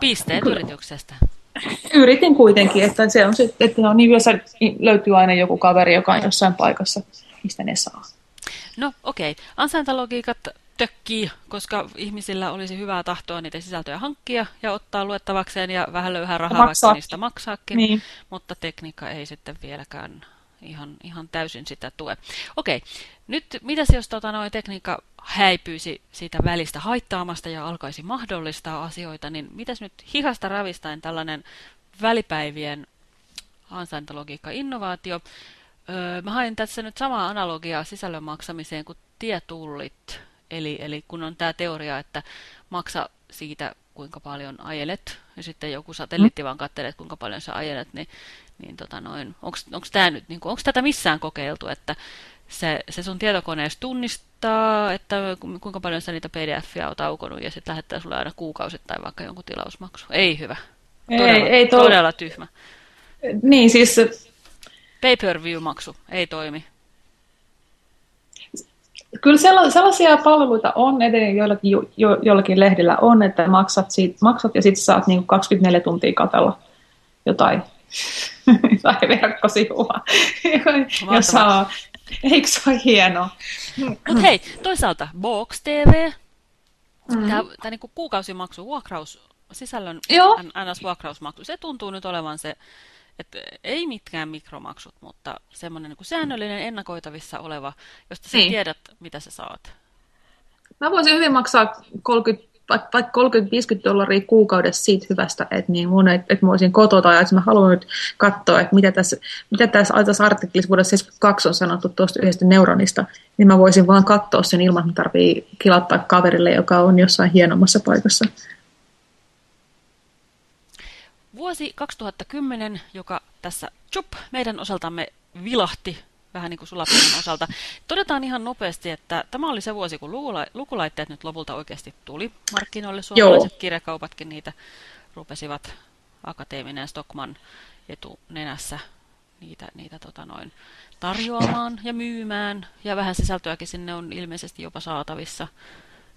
Pisteet yrityksestä. Yritin kuitenkin, että se on, se, että on niin löytyy aina joku kaveri, joka on jossain paikassa, mistä ne saa. No okei, okay. ansaintalogiikat tökkii, koska ihmisillä olisi hyvää tahtoa niitä sisältöjä hankkia ja ottaa luettavakseen ja vähän löyhää rahaa, Maksaa. vaikka niistä maksaakin, niin. mutta tekniikka ei sitten vieläkään ihan, ihan täysin sitä tue. Okei, nyt mitäs jos tota, noin tekniikka häipyisi siitä välistä haittaamasta ja alkaisi mahdollistaa asioita, niin mitäs nyt hihasta ravistain tällainen välipäivien ansaintalogiikka-innovaatio? Öö, mä hain tässä nyt samaa analogiaa sisällön maksamiseen kuin tietullit. Eli, eli kun on tämä teoria, että maksa siitä, kuinka paljon ajelet, ja sitten joku satelliitti mm. vaan katselee, kuinka paljon sä ajelet, niin, niin tota noin, onko tämä nyt, niin onko tätä missään kokeiltu, että se, se sun tietokoneessa tunnistaa, että kuinka paljon sä niitä pdf-ia oot aukonut, ja sitten lähettää sulle aina kuukausittain vaikka jonkun tilausmaksu. Ei hyvä. Todella, ei, ei tol... todella tyhmä. Niin siis... Pay-per-view-maksu ei toimi. Kyllä sellaisia palveluita on edelleen joillakin, jo, jo, joillakin lehdillä on, että maksat, siitä, maksat ja sitten saat niin 24 tuntia katella jotain, jotain verkkosivua, jossa on, eikö se ole hienoa? Mutta hei, toisaalta Box TV, mm. tämä, tämä niin kuukausimaksu, vuokraus, sisällön NS-vuokrausmaksu, se tuntuu nyt olevan se että ei mitkään mikromaksut, mutta semmoinen niin säännöllinen ennakoitavissa oleva, josta sä niin. tiedät, mitä sä saat. Mä voisin hyvin maksaa 30 vaikka 30-50 dollaria kuukaudessa siitä hyvästä, että, niin mun, että, että mä olisin kotota ja että mä haluan nyt katsoa, että mitä tässä, mitä tässä, tässä artikkelissa vuodessa 72 on sanottu tuosta yhdestä neuronista, niin mä voisin vaan katsoa sen ilman, että tarvii kilattaa kaverille, joka on jossain hienommassa paikassa. Vuosi 2010, joka tässä chup, meidän osaltamme vilahti vähän niin kuin sulapelin osalta. Todetaan ihan nopeasti, että tämä oli se vuosi, kun lukulaitteet nyt lopulta oikeasti tuli markkinoille. Suomalaiset Joo. kirjakaupatkin niitä rupesivat akateeminen Stockman etunenässä niitä, niitä tota noin, tarjoamaan ja myymään. Ja vähän sisältöäkin sinne on ilmeisesti jopa saatavissa.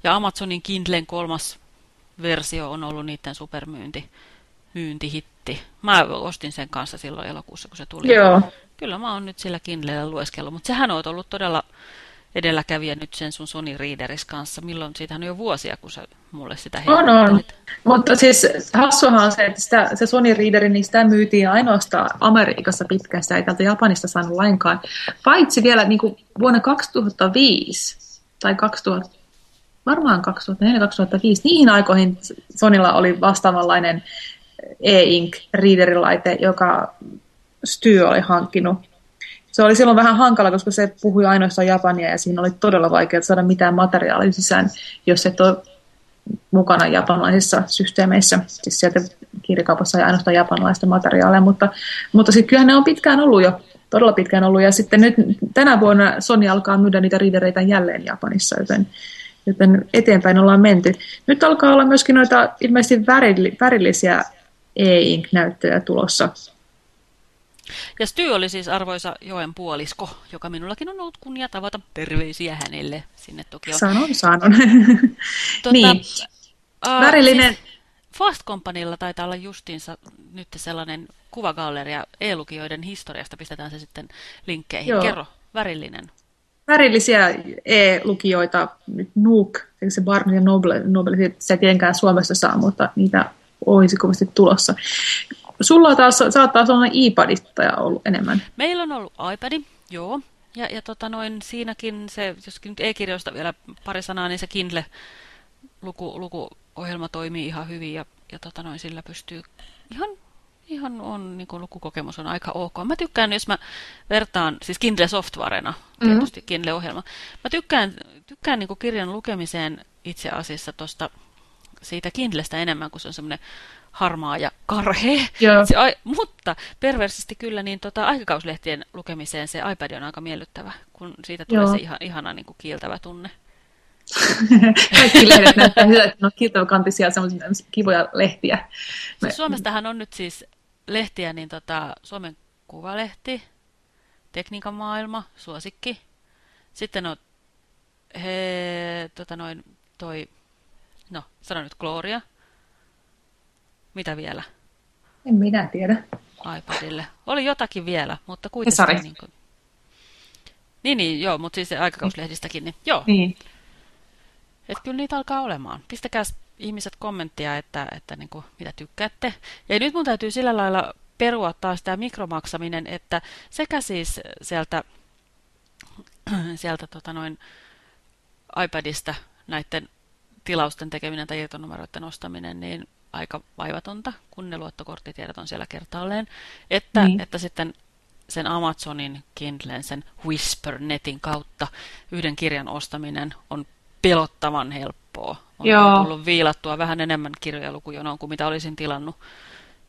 Ja Amazonin Kindlen kolmas versio on ollut niiden supermyynti myyntihitti. Mä ostin sen kanssa silloin elokuussa, kun se tuli. Joo. Kyllä mä oon nyt sillä Kindlellä lueskellut, mutta sehän on ollut todella edelläkävijä nyt sen sun Sony Readeris kanssa. Milloin, siitähän on jo vuosia, kun sä mulle sitä On, on. Mutta siis hassuhan on se, että sitä, se Sony Readeri, niin sitä myytiin ainoastaan Amerikassa pitkään, sitä ei täältä Japanista saanut lainkaan. Paitsi vielä niin kuin vuonna 2005 tai 2000, varmaan 2004-2005, niihin aikoihin Sonilla oli vastaavanlainen e-ink readerilaite, joka Styy oli hankkinut. Se oli silloin vähän hankala, koska se puhui ainoastaan japania ja siinä oli todella vaikea saada mitään materiaalia sisään, jos et ole mukana japanlaisissa systeemeissä. Siis sieltä kirjakaupassa ei ainoastaan japanlaista materiaalia, mutta, mutta sitten kyllähän ne on pitkään ollut jo, todella pitkään ollut. Ja sitten nyt tänä vuonna Sony alkaa myydä niitä readereita jälleen Japanissa, joten, joten eteenpäin ollaan menty. Nyt alkaa olla myöskin noita ilmeisesti värillisiä e-ink-näyttöjä tulossa. Ja Styy oli siis arvoisa Joen puolisko, joka minullakin on ollut kunnia tavata terveisiä hänelle. Sinne toki on. Sanon, sanon. Tuota, niin. Uh, Värillinen. Siis Fast Companylla taitaa olla justiinsa nyt sellainen kuvagalleria e-lukijoiden historiasta. Pistetään se sitten linkkeihin. Joo. Kerro, värillinen. Värillisiä e-lukijoita, Nook, se Barnes ja Noble, Noble se ei tietenkään Suomessa saa, mutta niitä olisi kovasti tulossa. Sulla taas saattaa olla iPadista ollut enemmän. Meillä on ollut iPadi, joo. Ja, ja tota noin, siinäkin se, jos nyt e-kirjoista vielä pari sanaa, niin se Kindle luku, lukuohjelma toimii ihan hyvin ja, ja tota noin, sillä pystyy ihan, ihan on, niin kuin lukukokemus on aika ok. Mä tykkään, jos mä vertaan, siis Kindle Softwarena, mm-hmm. tietysti mm -hmm. Kindle-ohjelma. Mä tykkään, tykkään niin kuin kirjan lukemiseen itse asiassa tuosta siitä Kindlestä enemmän, kun se on semmoinen harmaa ja karhea. Se, mutta perversisti kyllä niin tota, aikakauslehtien lukemiseen se iPad on aika miellyttävä, kun siitä tulee Joo. se ihan, ihana niin kuin kiiltävä tunne. Kaikki lehdet näyttää hyvältä, että ne on kiltokantisia sellaisia kivoja lehtiä. Siis Suomestahan on nyt siis lehtiä, niin tota, Suomen Kuvalehti, Tekniikan maailma, Suosikki. Sitten on he, tota noin, toi, no, sano nyt Gloria. Mitä vielä? En minä tiedä. iPadille. Oli jotakin vielä, mutta kuitenkin. Niin, kuin... niin, niin, joo, mutta siis aikakauslehdistäkin, niin joo. Niin. Että kyllä niitä alkaa olemaan. Pistäkää ihmiset kommenttia, että, että niin kuin, mitä tykkäätte. Ja nyt mun täytyy sillä lailla perua taas tämä mikromaksaminen, että sekä siis sieltä, sieltä tota noin iPadista näiden tilausten tekeminen tai irtonumeroiden ostaminen, niin aika vaivatonta, kun ne luottokorttitiedot on siellä kertaalleen, että, niin. että sitten sen Amazonin Kindlen, sen Whisper-netin kautta yhden kirjan ostaminen on pelottavan helppoa. On Joo. tullut viilattua vähän enemmän kirjoja lukujonoon kuin mitä olisin tilannut,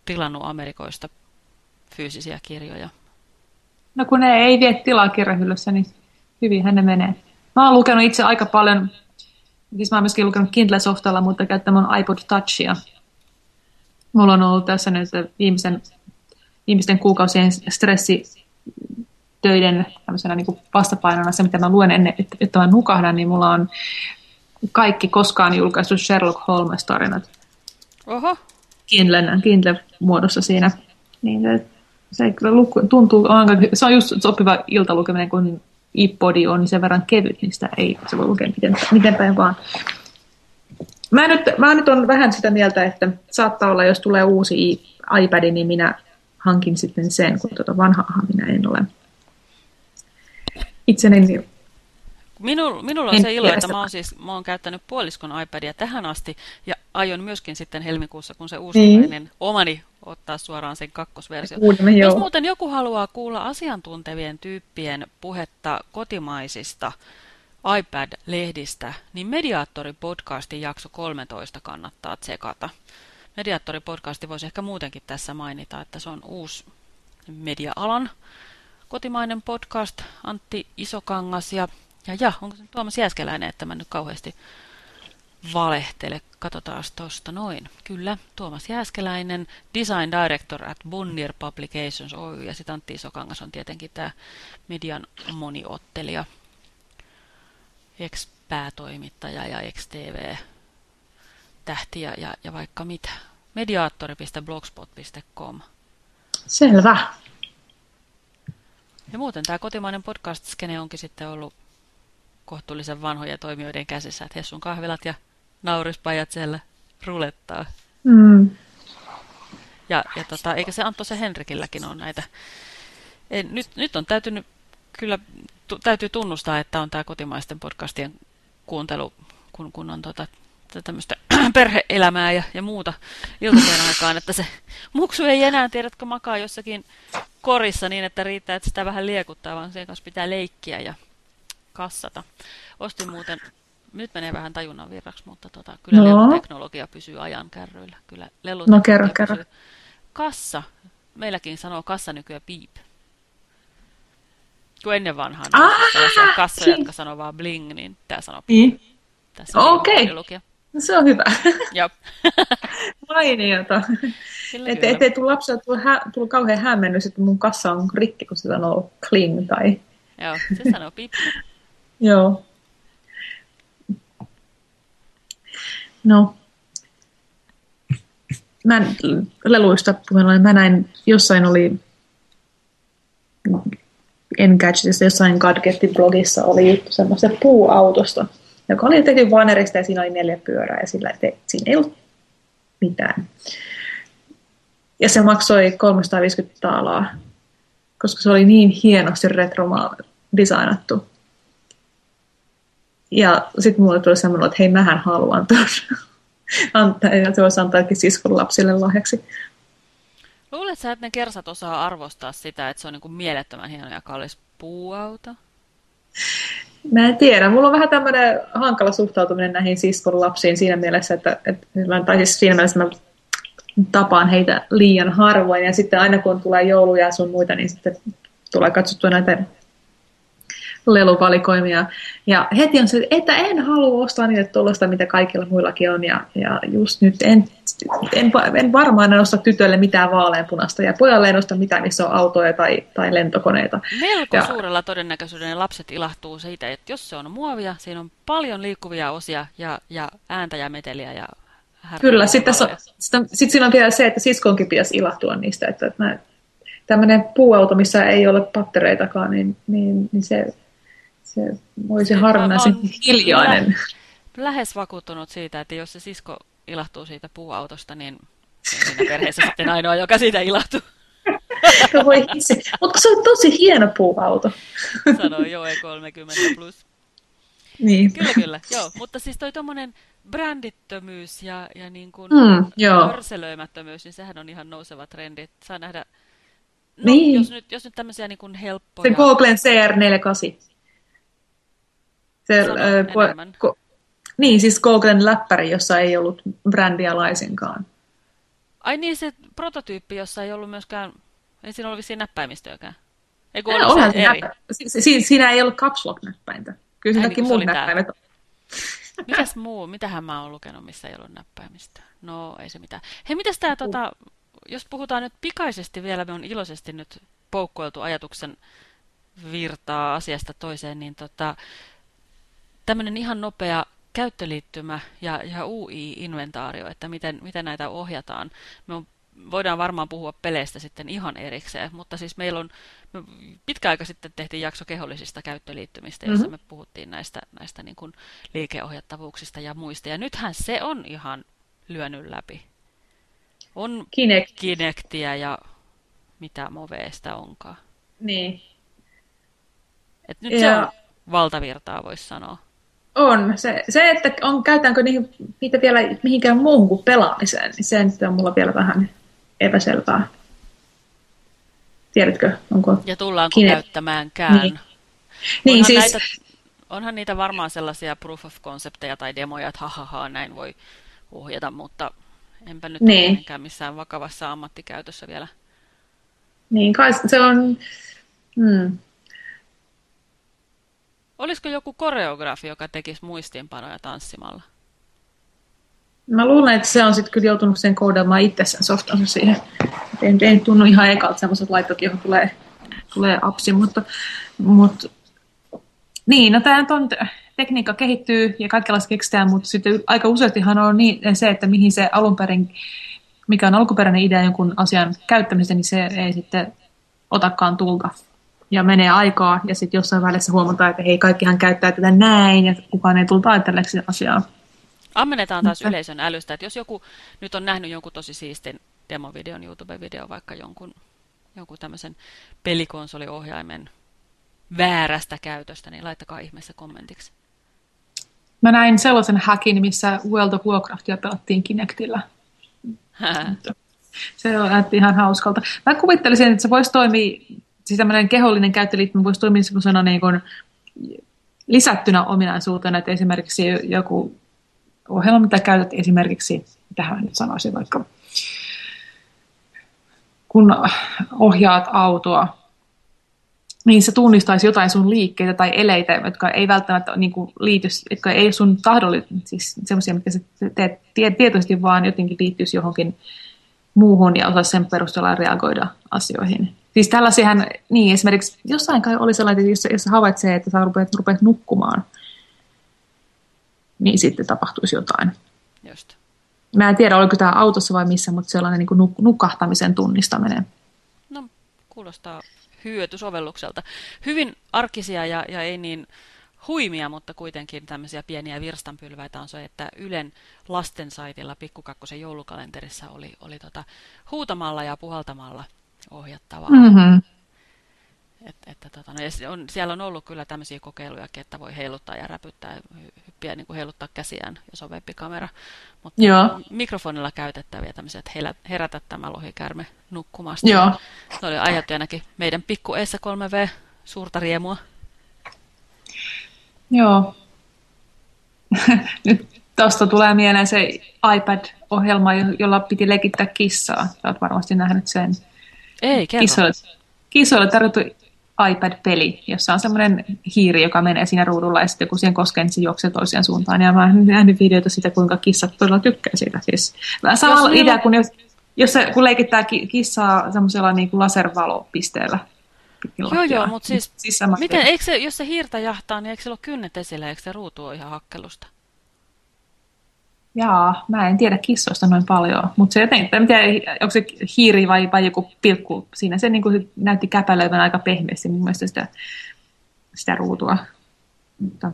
tilannut Amerikoista fyysisiä kirjoja. No kun ne ei vie tilaa kirjahyllyssä, niin hyvinhän ne menee. Mä oon lukenut itse aika paljon, siis mä oon myöskin lukenut Kindle-softalla, mutta käyttämään iPod Touchia. Mulla on ollut tässä nyt viimeisen, viimeisten kuukausien stressi töiden niin kuin vastapainona se, mitä mä luen ennen, että, että mä nukahdan, niin mulla on kaikki koskaan julkaistu Sherlock Holmes-tarinat. Oho. Kindlen, Kindle-muodossa siinä. Niin se, se luku, tuntuu, se on just sopiva iltalukeminen, kun iPodi on sen verran kevyt, niin sitä ei se voi lukea miten, miten päin vaan. Mä nyt, mä nyt on vähän sitä mieltä, että saattaa olla, jos tulee uusi iPad, niin minä hankin sitten sen, kun tuota vanhaa minä en ole itseni Minul, minulla on se ilo, että mä oon, siis, mä oon käyttänyt puoliskon iPadia tähän asti ja aion myöskin sitten helmikuussa, kun se uusi niin. omani ottaa suoraan sen kakkosversio. Uudemme, Jos muuten joku haluaa kuulla asiantuntevien tyyppien puhetta kotimaisista iPad-lehdistä, niin Mediaattori-podcastin jakso 13 kannattaa tsekata. Mediaattori-podcasti voisi ehkä muutenkin tässä mainita, että se on uusi media-alan kotimainen podcast, Antti Isokangas ja, ja, ja onko se Tuomas Jääskeläinen, että mä nyt kauheasti valehtele. Katsotaan tuosta noin. Kyllä, Tuomas Jääskeläinen, Design Director at Bonnier Publications Oy, ja sitten Antti Isokangas on tietenkin tämä median moniottelija, ex-päätoimittaja ja ex-TV-tähti ja, ja, ja vaikka mitä. Mediaattori.blogspot.com Selvä. Ja muuten tämä kotimainen podcast-skene onkin sitten ollut kohtuullisen vanhoja toimijoiden käsissä, että Hessun kahvilat ja naurispajat siellä rulettaa. Mm. Ja, ja tota, eikä se Antto se Henrikilläkin ole näitä. Ei, nyt, nyt on täytynyt, kyllä täytyy tunnustaa, että on tämä kotimaisten podcastien kuuntelu, kun, kun on tota, tämmöistä perheelämää ja, ja muuta iltapäivän aikaan, että se muksu ei enää, tiedätkö, makaa jossakin korissa niin, että riittää, että sitä vähän liekuttaa, vaan sen kanssa pitää leikkiä ja kassata. Ostin muuten, nyt menee vähän tajunnan virraksi, mutta tota, kyllä no. leluteknologia pysyy ajan kärryillä. Kyllä no kerro, kerro. Kassa, meilläkin sanoo kassa nykyään piip. Kun ennen vanhaan ah, kassoja, jotka sanoo vaan bling, niin tämä sanoo piip. Niin. Okei. Okay. No se on hyvä. Mainiota. Että ettei tule lapsella tule, hä, tule kauhean hämmennys, että mun kassa on rikki, kun se sanoo kling tai... Joo, se sanoo pip. Joo. No. Mä en, leluista puheen mä näin, jossain oli Engadgetista, jossain Gadgetti-blogissa oli juttu semmoista puuautosta, joka oli tehty vanerista ja siinä oli neljä pyörää ja sillä, että siinä ei ollut mitään. Ja se maksoi 350 taalaa, koska se oli niin hienosti retromaa designattu. Ja sitten mulle tuli semmoinen, että hei, mähän haluan tuon. antaa, ja se voisi antaakin siskon lapsille lahjaksi. Luuletko sä, että ne kersat osaa arvostaa sitä, että se on niin kuin mielettömän hieno ja kallis puuauto? Mä en tiedä. Mulla on vähän tämmöinen hankala suhtautuminen näihin siskon lapsiin siinä mielessä, että, että tai siis siinä mielessä mä tapaan heitä liian harvoin. Ja sitten aina kun tulee jouluja ja sun muita, niin sitten tulee katsottua näitä leluvalikoimia. Ja heti on se, että en halua ostaa niitä tuollaista, mitä kaikilla muillakin on. Ja, ja just nyt en, en, en varmaan en osta tytölle mitään vaaleanpunasta ja pojalle en osta mitään, missä on autoja tai, tai lentokoneita. Melko ja, suurella todennäköisyydellä lapset ilahtuu siitä, että jos se on muovia, siinä on paljon liikkuvia osia ja, ja ääntä ja meteliä ja Kyllä, sitten sit, sit siinä on vielä se, että siskonkin pitäisi ilahtua niistä, että, että tämmöinen puuauto, missä ei ole pattereitakaan, niin, niin, niin se, se olisi harvinaisen hiljainen. Lähes vakuuttunut siitä, että jos se sisko ilahtuu siitä puuautosta, niin siinä perheessä sitten ainoa, joka siitä ilahtuu. No voi itse. Mutta se on tosi hieno puuauto. Sanoi Joe 30 plus. Niin. Kyllä, kyllä. Joo, mutta siis toi tuommoinen brändittömyys ja, ja niin kuin mm, niin sehän on ihan nouseva trendi. Saa nähdä, no, niin. jos, nyt, jos nyt tämmöisiä niin kuin helppoja... Se Googlen CR48. Se, äh, ko, niin, siis Googlen läppäri, jossa ei ollut brändiä laisinkaan. Ai niin, se prototyyppi, jossa ei ollut myöskään, ei siinä ollut vissiin näppäimistöäkään. Ei kun ollut se eri. Si, si, siinä ei ollut caps näppäintä. Kyllä kaikki niin, muut näppäimet Mitäs muu? Mitähän mä oon lukenut, missä ei ollut näppäimistä? No, ei se mitään. Hei, mitäs tää, tota, jos puhutaan nyt pikaisesti vielä, me on iloisesti nyt poukkoiltu ajatuksen virtaa asiasta toiseen, niin tota, tämmöinen ihan nopea käyttöliittymä ja, ja UI-inventaario, että miten, miten näitä ohjataan. Me on voidaan varmaan puhua peleistä sitten ihan erikseen, mutta siis meillä on, me pitkä aika sitten tehtiin jakso kehollisista käyttöliittymistä, jossa mm-hmm. me puhuttiin näistä, näistä niin kuin liikeohjattavuuksista ja muista. Ja nythän se on ihan lyönyt läpi. On Kinect. Kinectia ja mitä moveista onkaan. Niin. Et nyt ja... se on valtavirtaa, voisi sanoa. On. Se, se että on, käytetäänkö niihin, niitä vielä mihinkään muuhun kuin pelaamiseen, niin se on mulla vielä vähän epäselvää. Tiedätkö, onko... Ja tullaanko kine... käyttämäänkään. Niin. niin siis... näitä, onhan niitä varmaan sellaisia proof of concepteja tai demoja, että hahaha, näin voi ohjata, mutta enpä nyt niin. ole missään vakavassa ammattikäytössä vielä. Niin, kai se on... Hmm. Olisiko joku koreografi, joka tekisi muistiinpanoja tanssimalla? Mä luulen, että se on sitten kyllä joutunut sen koodaamaan itsessään softansa siihen. En, en tunnu ihan ekalta sellaiset laitot, johon tulee, tulee apsi, mutta, mutta niin, no tämä on, tekniikka kehittyy ja kaikenlaista keksitään, mutta sitten aika useastihan on niin, se, että mihin se alun perin, mikä on alkuperäinen idea jonkun asian käyttämistä, niin se ei sitten otakaan tulta. Ja menee aikaa ja sitten jossain välissä huomataan, että hei, kaikkihan käyttää tätä näin ja kukaan ei tullut ajatelleeksi asiaa. Ammennetaan taas Mutta... yleisön älystä, että jos joku nyt on nähnyt jonkun tosi siistin demovideon, YouTube-video, vaikka jonkun, jonkun tämmöisen pelikonsoliohjaimen väärästä käytöstä, niin laittakaa ihmeessä kommentiksi. Mä näin sellaisen hackin, missä World of Warcraftia pelattiin Kinectillä. se on ihan hauskalta. Mä kuvittelisin, että se voisi toimia, siis tämmöinen kehollinen käyttöliittymä voisi toimia semmoisena niin kuin lisättynä ominaisuutena, että esimerkiksi joku ohjelma, mitä käytät esimerkiksi, tähän nyt sanoisin vaikka, kun ohjaat autoa, niin se tunnistaisi jotain sun liikkeitä tai eleitä, jotka ei välttämättä niin kuin liity, jotka ei sun tahdolle, siis semmoisia, mitkä sä teet tietoisesti, vaan jotenkin liittyisi johonkin muuhun ja osaisi sen perusteella reagoida asioihin. Siis tällaisiahan, niin esimerkiksi jossain kai oli sellainen, jossa, jossa havaitsee, että sä rupeat, rupeat nukkumaan, niin sitten tapahtuisi jotain. Just. Mä en tiedä, oliko tämä autossa vai missä, mutta sellainen niin nuk- nukahtamisen tunnistaminen. No, kuulostaa hyötysovellukselta. Hyvin arkisia ja, ja ei niin huimia, mutta kuitenkin tämmöisiä pieniä virstanpylväitä on se, että Ylen lastensaitilla Pikkukakkosen joulukalenterissa oli, oli tota, huutamalla ja puhaltamalla ohjattavaa. Mm-hmm. Et, että, tota, no, ja on, siellä on ollut kyllä tämmöisiä kokeiluja, että voi heiluttaa ja räpyttää, hyppiä niin kuin heiluttaa käsiään, jos on webbikamera. Mutta Joo. mikrofonilla käytettäviä tämmöisiä, että herätä tämä lohikärme nukkumasta. Joo. Se oli ajattu ainakin meidän pikku Essa 3V suurta riemua. Joo. Nyt tuosta tulee mieleen se iPad-ohjelma, jolla piti lekittää kissaa. Olet varmasti nähnyt sen. Ei, kerro. Kissoille, kissoille tarjottu iPad-peli, jossa on semmoinen hiiri, joka menee siinä ruudulla ja sitten kun siihen koskee, niin se juoksee toiseen suuntaan. Ja mä oon nähnyt videoita siitä, kuinka kissat todella tykkää siitä. Siis, samalla idea kuin jos, jos se, kun leikittää kissaa semmoisella niin kuin laservalopisteellä. Joo, joo, mutta siis, siis miten, eikö se, jos se hiirtä jahtaa, niin eikö se ole kynnet esillä, eikö se ruutu ole ihan hakkelusta? Jaa, mä en tiedä kissoista noin paljon, mutta se jotenkin, en tiedä, onko se hiiri vai, vai joku pilkku siinä. Se, niin kuin, näytti käpälöivän aika pehmeästi mun mielestä sitä, sitä ruutua. Mutta,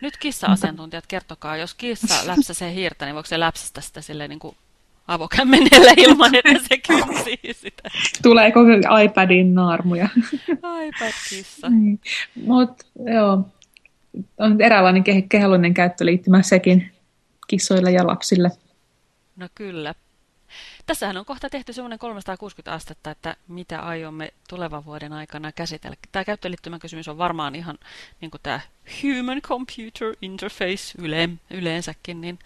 Nyt kissa-asiantuntijat, kertokaa, jos kissa läpsäsee hiirtä, niin voiko se läpsästä sitä silleen niin kuin avokämmenellä ilman, että se kynsii sitä? Tulee koko iPadin naarmuja. iPad-kissa. Niin. Mutta joo, on eräänlainen kehollinen käyttöliittymä sekin kissoille ja lapsille. No kyllä. Tässähän on kohta tehty semmoinen 360 astetta, että mitä aiomme tulevan vuoden aikana käsitellä. Tämä käyttöliittymän kysymys on varmaan ihan niin kuin tämä Human Computer Interface yle, yleensäkin, niin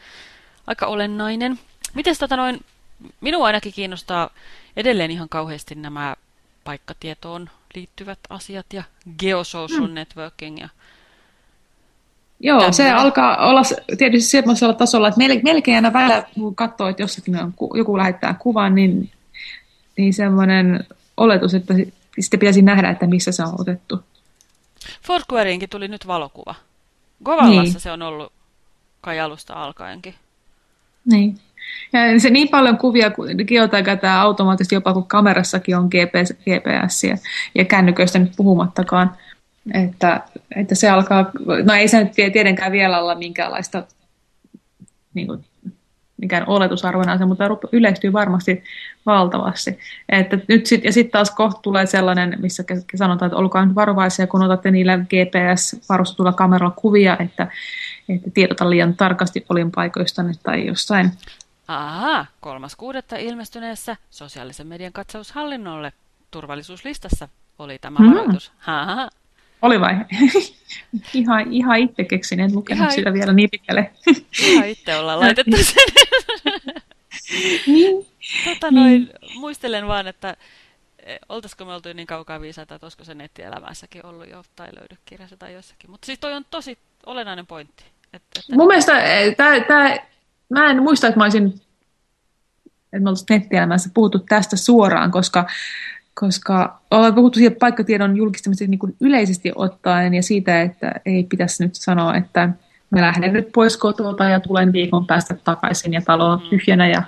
aika olennainen. Miten tota noin, minua ainakin kiinnostaa edelleen ihan kauheasti nämä paikkatietoon liittyvät asiat ja geosocial mm. networking ja Joo, se alkaa olla tietysti semmoisella tasolla, että melkein aina välillä, kun katsoo, että jossakin on, joku lähettää kuvan, niin, niin semmoinen oletus, että sitten pitäisi nähdä, että missä se on otettu. Foursquareinkin tuli nyt valokuva. Govallassa niin. se on ollut kai alusta alkaenkin. Niin. Ja se niin paljon kuvia geotaikataan automaattisesti jopa kun kamerassakin on GPS, GPS ja, ja kännyköistä nyt puhumattakaan. Että, että se alkaa, no ei se nyt tietenkään vielä olla minkäänlaista niin kuin, mikään oletusarvoinen asia, mutta yleistyy varmasti valtavasti. Että nyt sit, ja sitten taas kohta tulee sellainen, missä sanotaan, että olkaa nyt varovaisia, kun otatte niillä GPS-varustetulla kameralla kuvia, että, että tiedota liian tarkasti olinpaikoista tai jossain. Aha, kolmas kuudetta ilmestyneessä sosiaalisen median katsaushallinnolle turvallisuuslistassa oli tämä mm. varoitus. Ha, oli vai? ihan, ihan itse keksin, en lukenut ihan sitä vielä niin pitkälle. ihan itse ollaan laitettu sen. niin. Tota noin, niin. Muistelen vaan, että e, oltaisiko me oltu niin kaukaa viisaita, että olisiko se nettielämässäkin ollut jo tai löydy kirjassa tai jossakin. Mutta siis toi on tosi olennainen pointti. Että, että Mun mielestä e, tää, tää, mä en muista, että mä olisin että me oltaisiin nettielämässä puhuttu tästä suoraan, koska koska ollaan puhuttu siitä paikkatiedon julkistamisesta niin kuin yleisesti ottaen ja siitä, että ei pitäisi nyt sanoa, että mä lähden nyt pois kotolta ja tulen viikon päästä takaisin ja talo on tyhjänä ja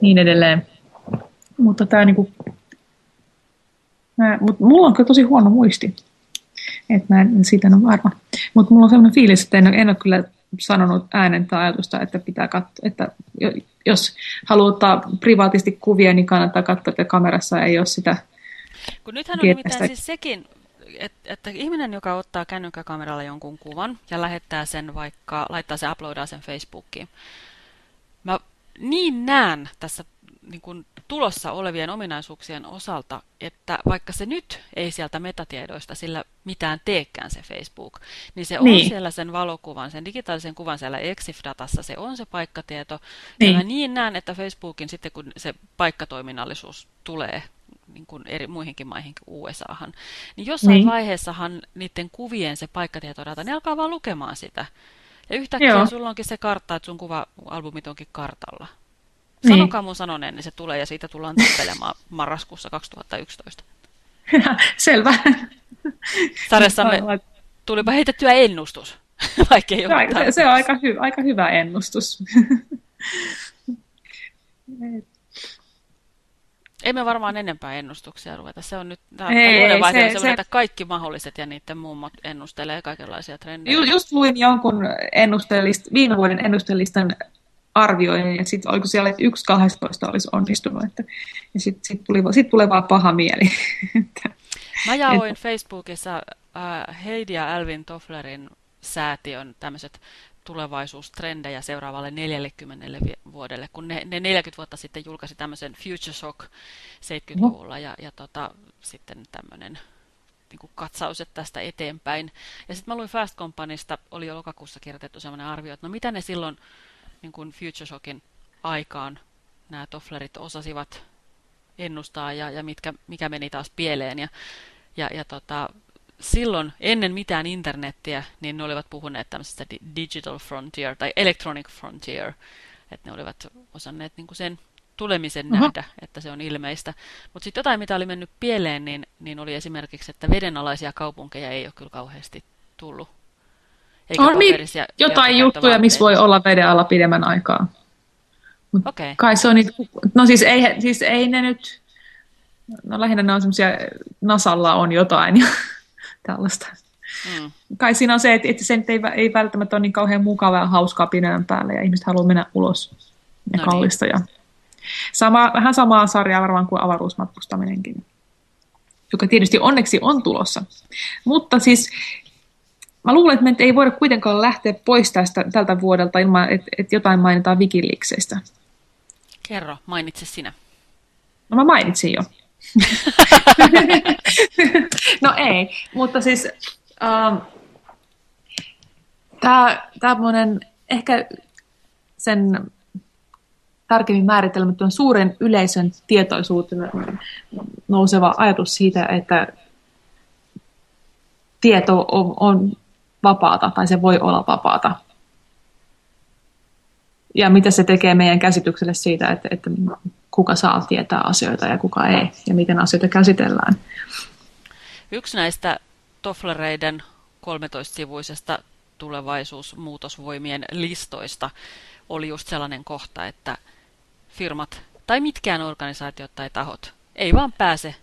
niin edelleen. Mutta tämä niin kuin, mä, mutta mulla on kyllä tosi huono muisti, että mä en siitä ole varma. Mutta mulla on sellainen fiilis, että en, en ole kyllä sanonut äänen tai ajatusta, että pitää katsoa, että jos haluaa ottaa privaatisti kuvia, niin kannattaa katsoa, että kamerassa ei ole sitä Kun nythän on nimittäin siis sekin, että, että ihminen, joka ottaa kännykkäkameralla jonkun kuvan ja lähettää sen vaikka, laittaa se, uploadaa sen Facebookiin. Mä niin näen tässä niin kuin tulossa olevien ominaisuuksien osalta, että vaikka se nyt ei sieltä metatiedoista sillä mitään teekään se Facebook, niin se niin. on siellä sen valokuvan, sen digitaalisen kuvan siellä EXIF-datassa, se on se paikkatieto. Niin. Ja mä niin näen, että Facebookin sitten kun se paikkatoiminnallisuus tulee niin kuin eri muihinkin maihin kuin USAhan, niin jossain niin. vaiheessahan niiden kuvien se paikkatietodata, ne alkaa vaan lukemaan sitä. Ja yhtäkkiä Joo. sulla onkin se kartta, että sun kuva-albumit onkin kartalla. Niin. Sanokaa mun sanoneen, niin se tulee ja siitä tullaan tappelemaan marraskuussa 2011. Selvä. Sarjassamme tulipa heitettyä ennustus, vaikka ei ole se, se on aika, hy, aika hyvä ennustus. Emme varmaan enempää ennustuksia ruveta. Se on nyt tämä ei, se, se, se, että kaikki mahdolliset ja niiden mummot ennustelee kaikenlaisia trendejä. Just luin jonkun ennustelist, viime vuoden ennustelistan arvioin, ja sitten oliko siellä, että yksi 12 olisi onnistunut, että, ja sitten sit tuli, sit tulee vaan paha mieli. Mä jaoin että, Facebookissa äh, Heidi ja Alvin Tofflerin säätiön tämmöiset tulevaisuustrendejä seuraavalle 40 vuodelle, kun ne, ne 40 vuotta sitten julkaisi tämmöisen Future Shock 70-luvulla ja, ja tota, sitten tämmöinen niin katsaus tästä eteenpäin. Ja sitten mä luin Fast Companysta, oli jo lokakuussa kirjoitettu sellainen arvio, että no mitä ne silloin niin kuin Future Shockin aikaan nämä Tofflerit osasivat ennustaa ja, ja mitkä, mikä meni taas pieleen. Ja, Ja, ja tota, silloin ennen mitään internettiä, niin ne olivat puhuneet tämmöisestä digital frontier tai electronic frontier, että ne olivat osanneet niin kuin sen tulemisen uh-huh. nähdä, että se on ilmeistä. Mutta sitten jotain, mitä oli mennyt pieleen, niin, niin oli esimerkiksi, että vedenalaisia kaupunkeja ei ole kyllä kauheasti tullut. Eikä on niin, jotain juttuja, missä voi olla veden alla pidemmän aikaa. okay. Kai se on niitä, no siis ei, siis ei ne nyt, no lähinnä ne on semmoisia, Nasalla on jotain ja tällaista. Mm. Kai siinä on se, että, että se ei, ei välttämättä ole niin kauhean mukavaa ja hauskaa pidemmän päälle ja ihmiset haluaa mennä ulos ja no niin. kallista. Niin. Ja sama, vähän samaa sarjaa varmaan kuin avaruusmatkustaminenkin, joka tietysti onneksi on tulossa. Mutta siis mä luulen, että me ei voida kuitenkaan lähteä pois tästä tältä vuodelta ilman, että, että jotain mainitaan Wikileaksista. Kerro, mainitse sinä. No mä mainitsin jo. no ei, mutta siis ähm, tämmöinen ehkä sen tarkemmin määritelmättömän suuren yleisön tietoisuuteen nouseva ajatus siitä, että tieto on, on vapaata tai se voi olla vapaata. Ja mitä se tekee meidän käsitykselle siitä, että, että kuka saa tietää asioita ja kuka ei, ja miten asioita käsitellään. Yksi näistä Tofflereiden 13-sivuisesta tulevaisuusmuutosvoimien listoista oli just sellainen kohta, että firmat tai mitkään organisaatiot tai tahot ei vaan pääse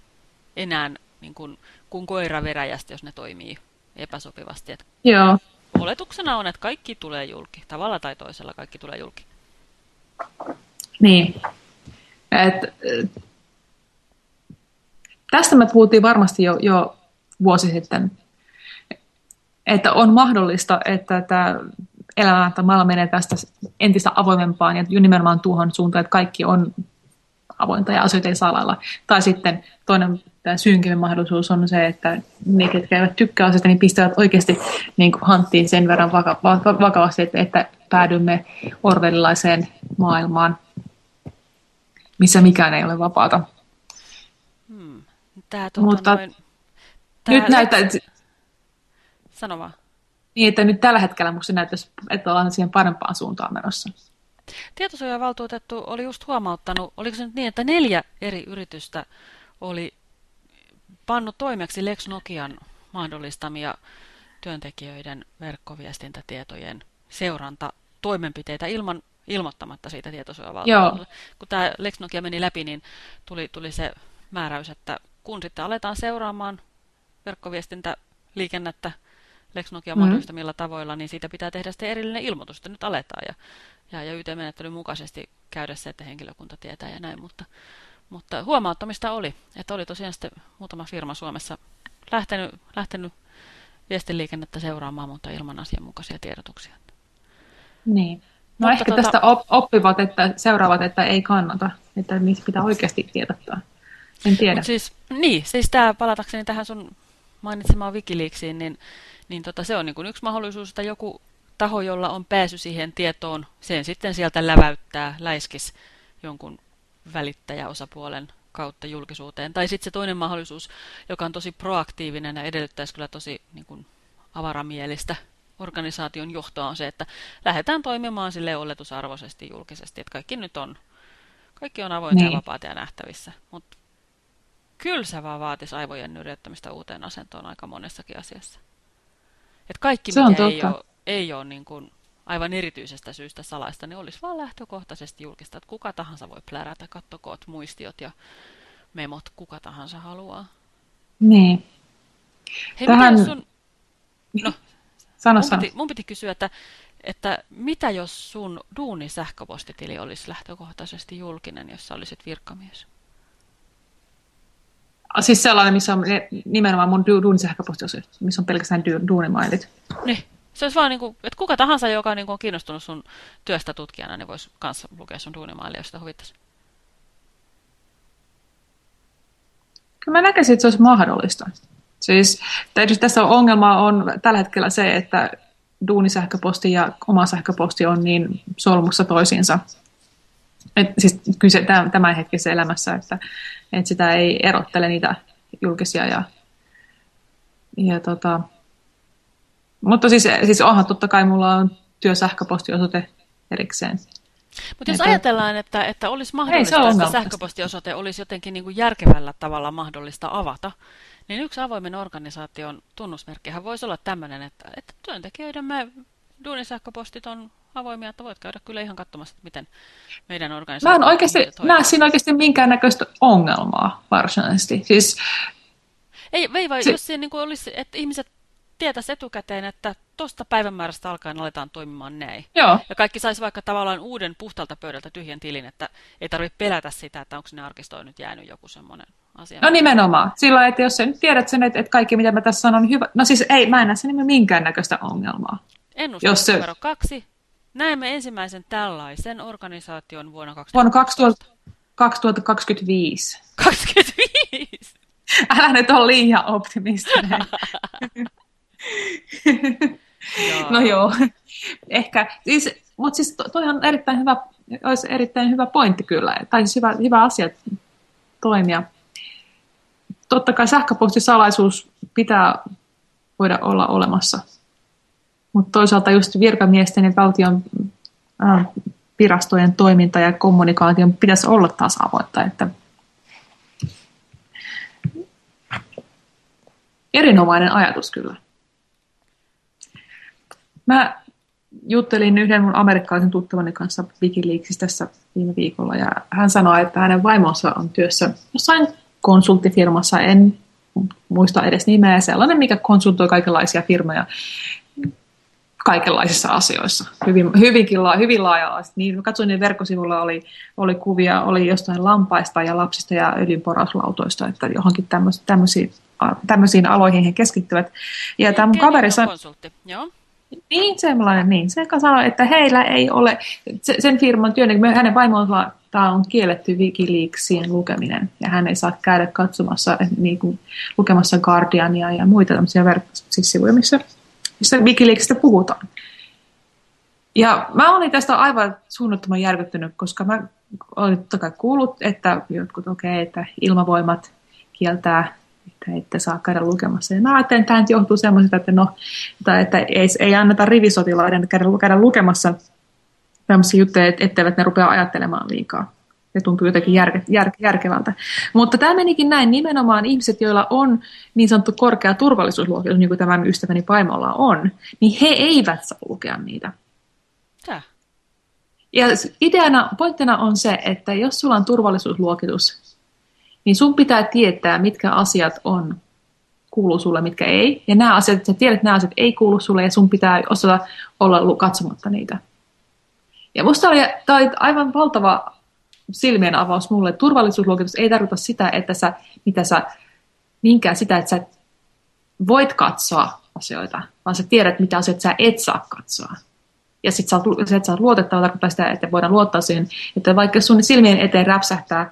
enää niin kuin, kuin koira veräjästä, jos ne toimii epäsopivasti. Et Joo. Oletuksena on, että kaikki tulee julki. Tavalla tai toisella kaikki tulee julki. Niin. Et, tästä me puhuttiin varmasti jo, jo vuosi sitten, että on mahdollista, että tämä elämä tai maailma menee tästä entistä avoimempaan ja nimenomaan tuohon suuntaan, että kaikki on avointa ja asioita ei salalla. Tai sitten toinen tämä synkemmin mahdollisuus on se, että ne, ketkä eivät tykkää asiasta, niin pistävät oikeasti niin hanttiin sen verran vaka- vakavasti, että, että päädymme orvelilaiseen maailmaan, missä mikään ei ole vapaata. Hmm. Tämä, tuota, Mutta noin, tämä nyt näyttää... Että... Sano vaan. Niin, että nyt tällä hetkellä minusta näyttäisi, että ollaan siihen parempaan suuntaan menossa. Tietosuojavaltuutettu oli just huomauttanut, oliko se nyt niin, että neljä eri yritystä oli pannut toimeksi Lex Nokian mahdollistamia työntekijöiden verkkoviestintätietojen seuranta toimenpiteitä ilman ilmoittamatta siitä tietosuojavaltuutetulle. Kun tämä Lex Nokia meni läpi, niin tuli, tuli se määräys, että kun sitten aletaan seuraamaan verkkoviestintäliikennettä Lex Nokia mm. mahdollistamilla tavoilla, niin siitä pitää tehdä sitten erillinen ilmoitus, että nyt aletaan. Ja, ja, ja YT-menettelyn mukaisesti käydä se, että henkilökunta tietää ja näin, mutta, mutta huomauttamista oli, että oli tosiaan sitten muutama firma Suomessa lähtenyt, lähtenyt viestiliikennettä seuraamaan, mutta ilman asianmukaisia tiedotuksia. Niin. No mutta ehkä tuota... tästä oppivat, että seuraavat, että ei kannata, että niistä pitää oikeasti tiedottaa. En tiedä. Mut siis, niin, siis tämä palatakseni tähän sun mainitsemaan Wikileaksiin, niin, niin tota, se on niin kuin yksi mahdollisuus, että joku taho, jolla on pääsy siihen tietoon, sen sitten sieltä läväyttää, läiskis jonkun välittäjäosapuolen kautta julkisuuteen. Tai sitten se toinen mahdollisuus, joka on tosi proaktiivinen ja edellyttäisi kyllä tosi niin kuin, avaramielistä organisaation johtoa on se, että lähdetään toimimaan sille oletusarvoisesti julkisesti, että kaikki nyt on, kaikki on avointa niin. ja vapaata ja nähtävissä. Mutta kyllä se vaan vaatisi aivojen nyrjättämistä uuteen asentoon aika monessakin asiassa. Et kaikki, se mikä ei ole, ei ole niin kuin aivan erityisestä syystä salaista, niin olisi vaan lähtökohtaisesti julkista, että kuka tahansa voi plärätä, kattokoot muistiot ja memot, kuka tahansa haluaa. Niin. Hei, Tähän... sun... No, sano, mun, sano. Piti, mun piti kysyä, että, että mitä jos sun duuni sähköpostitili olisi lähtökohtaisesti julkinen, jos sä olisit virkamies? Siis sellainen, missä on nimenomaan mun duunin sähköpostiosuus, missä on pelkästään duunimailit. Niin. Se olisi vaan, niin kuin, että kuka tahansa, joka niin kuin on kiinnostunut sun työstä tutkijana, niin voisi myös lukea sun duunimailia, jos sitä huvittaisi. Kyllä mä näkisin, että se olisi mahdollista. Siis tässä ongelma on tällä hetkellä se, että duunisähköposti ja oma sähköposti on niin solmussa toisiinsa. Et, siis kyse tämän hetkessä elämässä, että, että sitä ei erottele niitä julkisia ja ja tota, mutta siis, siis onhan totta kai mulla on työsähköpostiosoite erikseen. Mutta jos ajatellaan, että, että olisi mahdollista, että sähköpostiosoite olisi jotenkin niin kuin järkevällä tavalla mahdollista avata, niin yksi avoimen organisaation tunnusmerkkihän voisi olla tämmöinen, että, että työntekijöidemme duunisähköpostit on avoimia, että voit käydä kyllä ihan katsomassa, miten meidän organisaatio... Mä en oikeasti näe siinä oikeasti minkäännäköistä ongelmaa varsinaisesti. Siis, ei, ei vai, se... jos siinä niin kuin olisi, että ihmiset tietäisi etukäteen, että tuosta päivämäärästä alkaen aletaan toimimaan näin. Joo. Ja kaikki saisi vaikka tavallaan uuden puhtalta pöydältä tyhjän tilin, että ei tarvitse pelätä sitä, että onko sinne arkistoon nyt jäänyt joku semmoinen asia. No nimenomaan. Sillä että jos sä nyt tiedät sen, että, että kaikki mitä mä tässä sanon on hyvä. No siis ei, mä en näe sen minkäännäköistä ongelmaa. Ennustus jos se... numero kaksi. Näemme ensimmäisen tällaisen organisaation vuonna 2020. Vuonna 2000, 2025. 25? Älä nyt ole liian optimistinen. no joo, ehkä. Siis, mutta siis toi on erittäin hyvä, olisi erittäin hyvä pointti kyllä, tai siis hyvä, hyvä asia toimia. Totta kai sähköpostisalaisuus pitää voida olla olemassa, mutta toisaalta just virkamiesten ja valtion äh, virastojen toiminta ja kommunikaation pitäisi olla taas avointa, että erinomainen ajatus kyllä. Mä juttelin yhden mun amerikkalaisen tuttavani kanssa Wikileaksista tässä viime viikolla ja hän sanoi, että hänen vaimonsa on työssä jossain konsulttifirmassa, en muista edes nimeä, sellainen, mikä konsultoi kaikenlaisia firmoja kaikenlaisissa asioissa, hyvin, hyvinkin hyvin laaja-alaisesti. Niin, mä katsoin, niin verkkosivulla oli, oli kuvia, oli jostain lampaista ja lapsista ja öljynporauslautoista, että johonkin tämmöisiin, tämmöisiin aloihin he keskittyvät. Ja tämä mun kaveri sanoi... Joo. Niin, semmoinen, niin. Se sanoi, että heillä ei ole, sen firman työntekijä, hänen vaimonsa on kielletty Wikileaksien lukeminen, ja hän ei saa käydä katsomassa, niin kuin, lukemassa Guardiania ja muita tämmöisiä verkkosivuja, missä, missä Wikileaksista puhutaan. Ja mä olin tästä aivan suunnattoman järkyttynyt, koska mä olin totta kai kuullut, että jotkut, okei, okay, että ilmavoimat kieltää että ette saa käydä lukemassa. Ja mä ajattelin, että tämä johtuu semmoisesta, että, no, tai että ei, ei anneta rivisotilaiden käydä, käydä lukemassa tämmöisiä juttuja, etteivät ne rupea ajattelemaan liikaa. Se tuntuu jotenkin järke, jär, järkevältä. Mutta tämä menikin näin. Nimenomaan ihmiset, joilla on niin sanottu korkea turvallisuusluokitus, niin kuin tämän ystäväni Paimolla on, niin he eivät saa lukea niitä. Tää. Ja ideana, pointtina on se, että jos sulla on turvallisuusluokitus, niin sun pitää tietää, mitkä asiat on kuuluu sulle, mitkä ei. Ja nämä asiat, että sä tiedät, että nämä asiat ei kuulu sulle ja sun pitää osata olla katsomatta niitä. Ja musta oli, tämä oli aivan valtava silmien avaus mulle. Turvallisuusluokitus ei tarkoita sitä, että sä, mitä sä, minkään sitä, että sä voit katsoa asioita, vaan sä tiedät, mitä asioita sä et saa katsoa. Ja sit sä, sä et saa luotettava tarkoittaa sitä, että voidaan luottaa siihen, että vaikka sun silmien eteen räpsähtää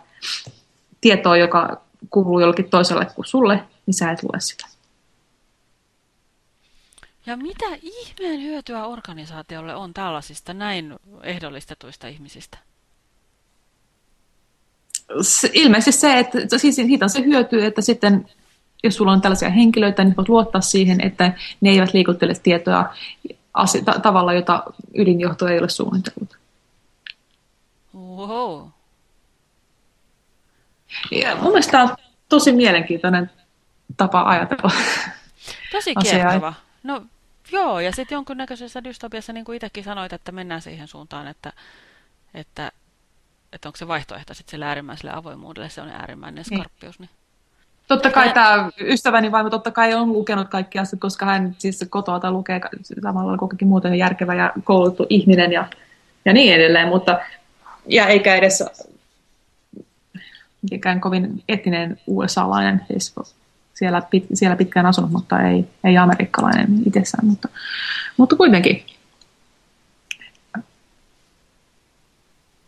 tietoa, joka kuuluu jollekin toiselle kuin sulle, niin sä et lue sitä. Ja mitä ihmeen hyötyä organisaatiolle on tällaisista näin ehdollistetuista ihmisistä? Ilmeisesti se, että siis siitä on se hyöty, että sitten jos sulla on tällaisia henkilöitä, niin voit luottaa siihen, että ne eivät liikuttele tietoa tavalla, jota ydinjohto ei ole suunnitellut. Wow. Ja mun mielestä tämä on tosi mielenkiintoinen tapa ajatella. Tosi kiehtova. No joo, ja sitten jonkunnäköisessä dystopiassa, niin kuin itsekin sanoit, että mennään siihen suuntaan, että, että, että onko se vaihtoehto sitten sille äärimmäiselle avoimuudelle, se on äärimmäinen niin. skarppius. Niin. Totta kai ja... tämä ystäväni vaimo totta kai on lukenut kaikki asiat, koska hän siis kotoa lukee samalla kuin kaikki muuten järkevä ja kouluttu ihminen ja, ja niin edelleen, mutta ja eikä edes mikään kovin etinen USA-lainen, siis siellä, pit, siellä pitkään asunut, mutta ei, ei amerikkalainen itsessään, mutta, mutta kuitenkin.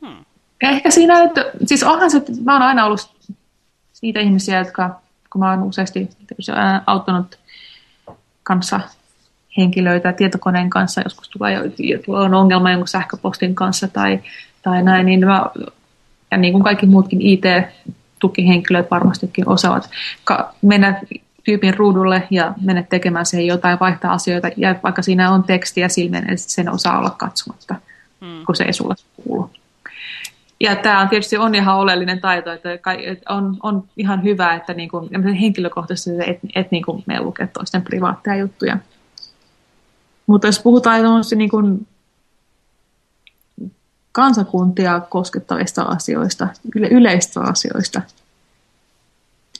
Hmm. Ehkä siinä, että, siis onhan se, että mä oon aina ollut niitä ihmisiä, jotka, kun mä oon useasti auttanut kanssa henkilöitä tietokoneen kanssa, joskus tulee, on ongelma jonkun sähköpostin kanssa tai, tai näin, niin mä ja niin kuin kaikki muutkin IT-tukihenkilöt varmastikin osaavat mennä tyypin ruudulle ja mene tekemään siihen jotain, vaihtaa asioita, ja vaikka siinä on tekstiä silmeen, niin sen osaa olla katsomatta, mm. kun se ei sulle kuulu. Ja tämä on tietysti on ihan oleellinen taito, että on, on ihan hyvä, että niin kuin, henkilökohtaisesti et, et niin kuin me lukea toisten privaatteja juttuja. Mutta jos puhutaan niin kuin kansakuntia koskettavista asioista, yle, yleistä asioista.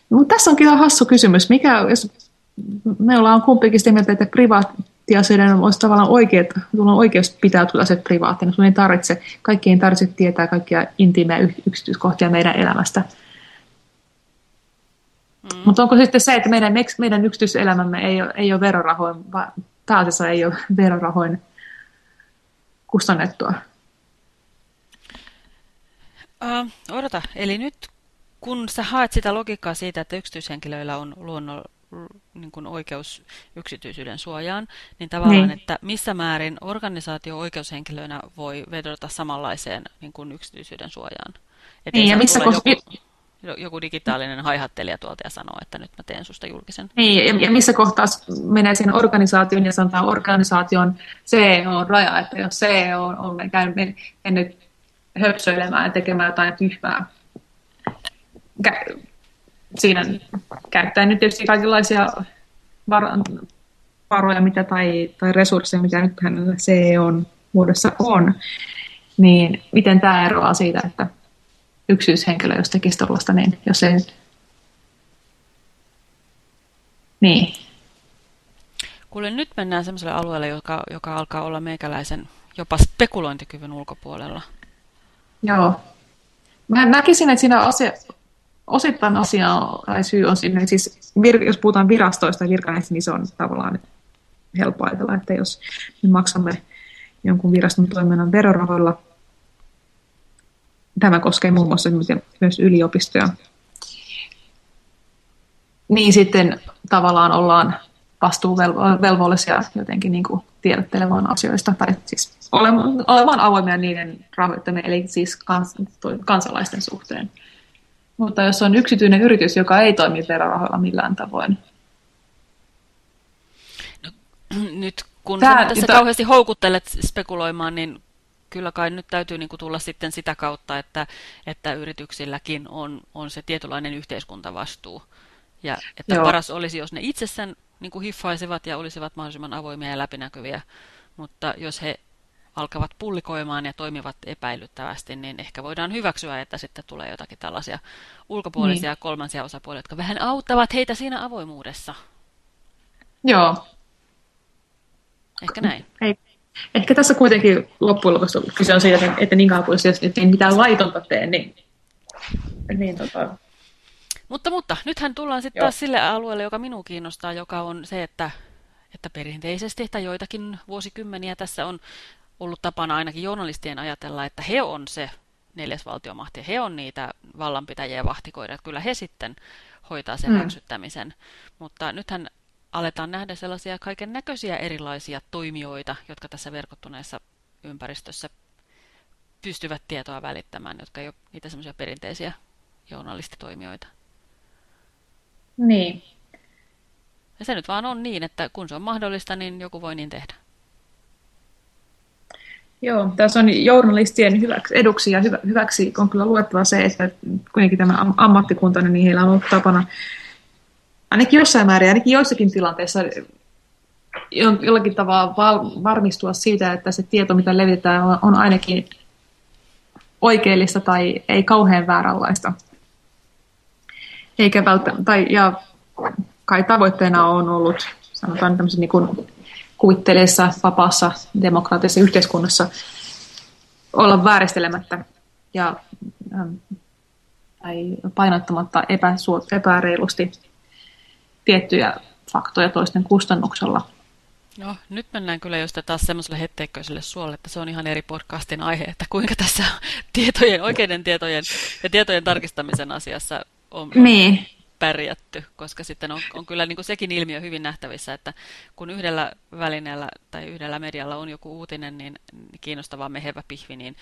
Mutta tässä onkin hassu kysymys. Mikä, jos me ollaan kumpikin sitä mieltä, että privaattiasioiden olisi tavallaan oikeat, on oikeus pitää asiat privaattina. Sun ei tarvitse, kaikki ei tarvitse tietää kaikkia intiimejä yksityiskohtia meidän elämästä. Mm. Mutta onko sitten se, että meidän, meidän yksityiselämämme ei ole, ei ole verorahoin, vaan pääasiassa ei ole verorahoin kustannettua? Uh, odota, eli nyt kun sä haet sitä logiikkaa siitä, että yksityishenkilöillä on luonno, niin kuin oikeus yksityisyyden suojaan, niin tavallaan, niin. että missä määrin organisaatio oikeushenkilöinä voi vedota samanlaiseen niin kuin yksityisyyden suojaan. Että niin, ja missä joku, joku digitaalinen haihattelija tuolta ja sanoo, että nyt mä teen susta julkisen. Niin, ja, ja missä kohtaa menee sen organisaation ja sanotaan organisaation CEO-raja, että jos CEO on, on käynyt mennyt höpsöilemään ja tekemään jotain tyhmää. Siinä käyttäen nyt tietysti kaikenlaisia var- varoja mitä tai, tai resursseja, mitä nyt hänellä on muodossa on, niin miten tämä eroaa siitä, että yksityishenkilö, jos tekisi tuollaista, niin jos ei. Niin. Kuule, nyt mennään sellaiselle alueelle, joka, joka alkaa olla meikäläisen jopa spekulointikyvyn ulkopuolella. Joo. Mä näkisin, että siinä asia, osittain asia tai syy on sinne, siis vir, jos puhutaan virastoista ja niin se on tavallaan helppo ajatella, että jos me maksamme jonkun viraston toiminnan verorahoilla, tämä koskee muun muassa myös yliopistoja, niin sitten tavallaan ollaan vastuuvelvollisia jotenkin niin kuin tiedottelemaan asioista, tai siis olemaan avoimia niiden rahoittamien, eli siis kans, kansalaisten suhteen. Mutta jos on yksityinen yritys, joka ei toimi verorahoilla millään tavoin. No, nyt kun Tää, tässä ta- kauheasti houkuttelet spekuloimaan, niin kyllä kai nyt täytyy niin kuin tulla sitten sitä kautta, että, että yrityksilläkin on, on se tietynlainen yhteiskuntavastuu. Ja että Joo. paras olisi, jos ne itse sen niin kuin hiffaisivat ja olisivat mahdollisimman avoimia ja läpinäkyviä. Mutta jos he alkavat pullikoimaan ja toimivat epäilyttävästi, niin ehkä voidaan hyväksyä, että sitten tulee jotakin tällaisia ulkopuolisia niin. kolmansia osapuolia, jotka vähän auttavat heitä siinä avoimuudessa. Joo. Ehkä näin. Ei. Ehkä tässä kuitenkin loppujen lopuksi kyse on siitä, että niin kauan jos ei mitään laitonta tee, niin, niin tota, mutta, mutta nythän tullaan sitten taas sille alueelle, joka minua kiinnostaa, joka on se, että, että perinteisesti tai joitakin vuosikymmeniä tässä on ollut tapana ainakin journalistien ajatella, että he on se neljäs valtiomahti, he on niitä vallanpitäjiä ja vahtikoida, että kyllä he sitten hoitaa sen mm. hyväksyttämisen. Mutta nythän aletaan nähdä sellaisia kaiken näköisiä erilaisia toimijoita, jotka tässä verkottuneessa ympäristössä pystyvät tietoa välittämään, jotka ei ole niitä semmoisia perinteisiä journalistitoimijoita. Niin. Ja se nyt vaan on niin, että kun se on mahdollista, niin joku voi niin tehdä. Joo, tässä on journalistien hyväksi, eduksi ja hyvä, hyväksi on kyllä luettava se, että kuitenkin tämä ammattikuntainen, niin heillä on ollut tapana ainakin jossain määrin, ainakin joissakin tilanteissa jollakin tavalla varmistua siitä, että se tieto, mitä levitetään, on, on ainakin oikeellista tai ei kauhean vääränlaista. Eikä välttämättä, tai, ja kai tavoitteena on ollut, sanotaan tämmöisen niin kuin kuvitteleessa, vapaassa, demokraattisessa yhteiskunnassa olla vääristelemättä ja ähm, tai painottamatta epäsuot, epäreilusti tiettyjä faktoja toisten kustannuksella. No, nyt mennään kyllä just taas semmoiselle hetteikköiselle suolle, että se on ihan eri podcastin aihe, että kuinka tässä tietojen, oikeiden tietojen ja tietojen tarkistamisen asiassa on, on niin. pärjätty, koska sitten on, on kyllä niin kuin sekin ilmiö hyvin nähtävissä, että kun yhdellä välineellä tai yhdellä medialla on joku uutinen, niin kiinnostava mehevä pihvi, niin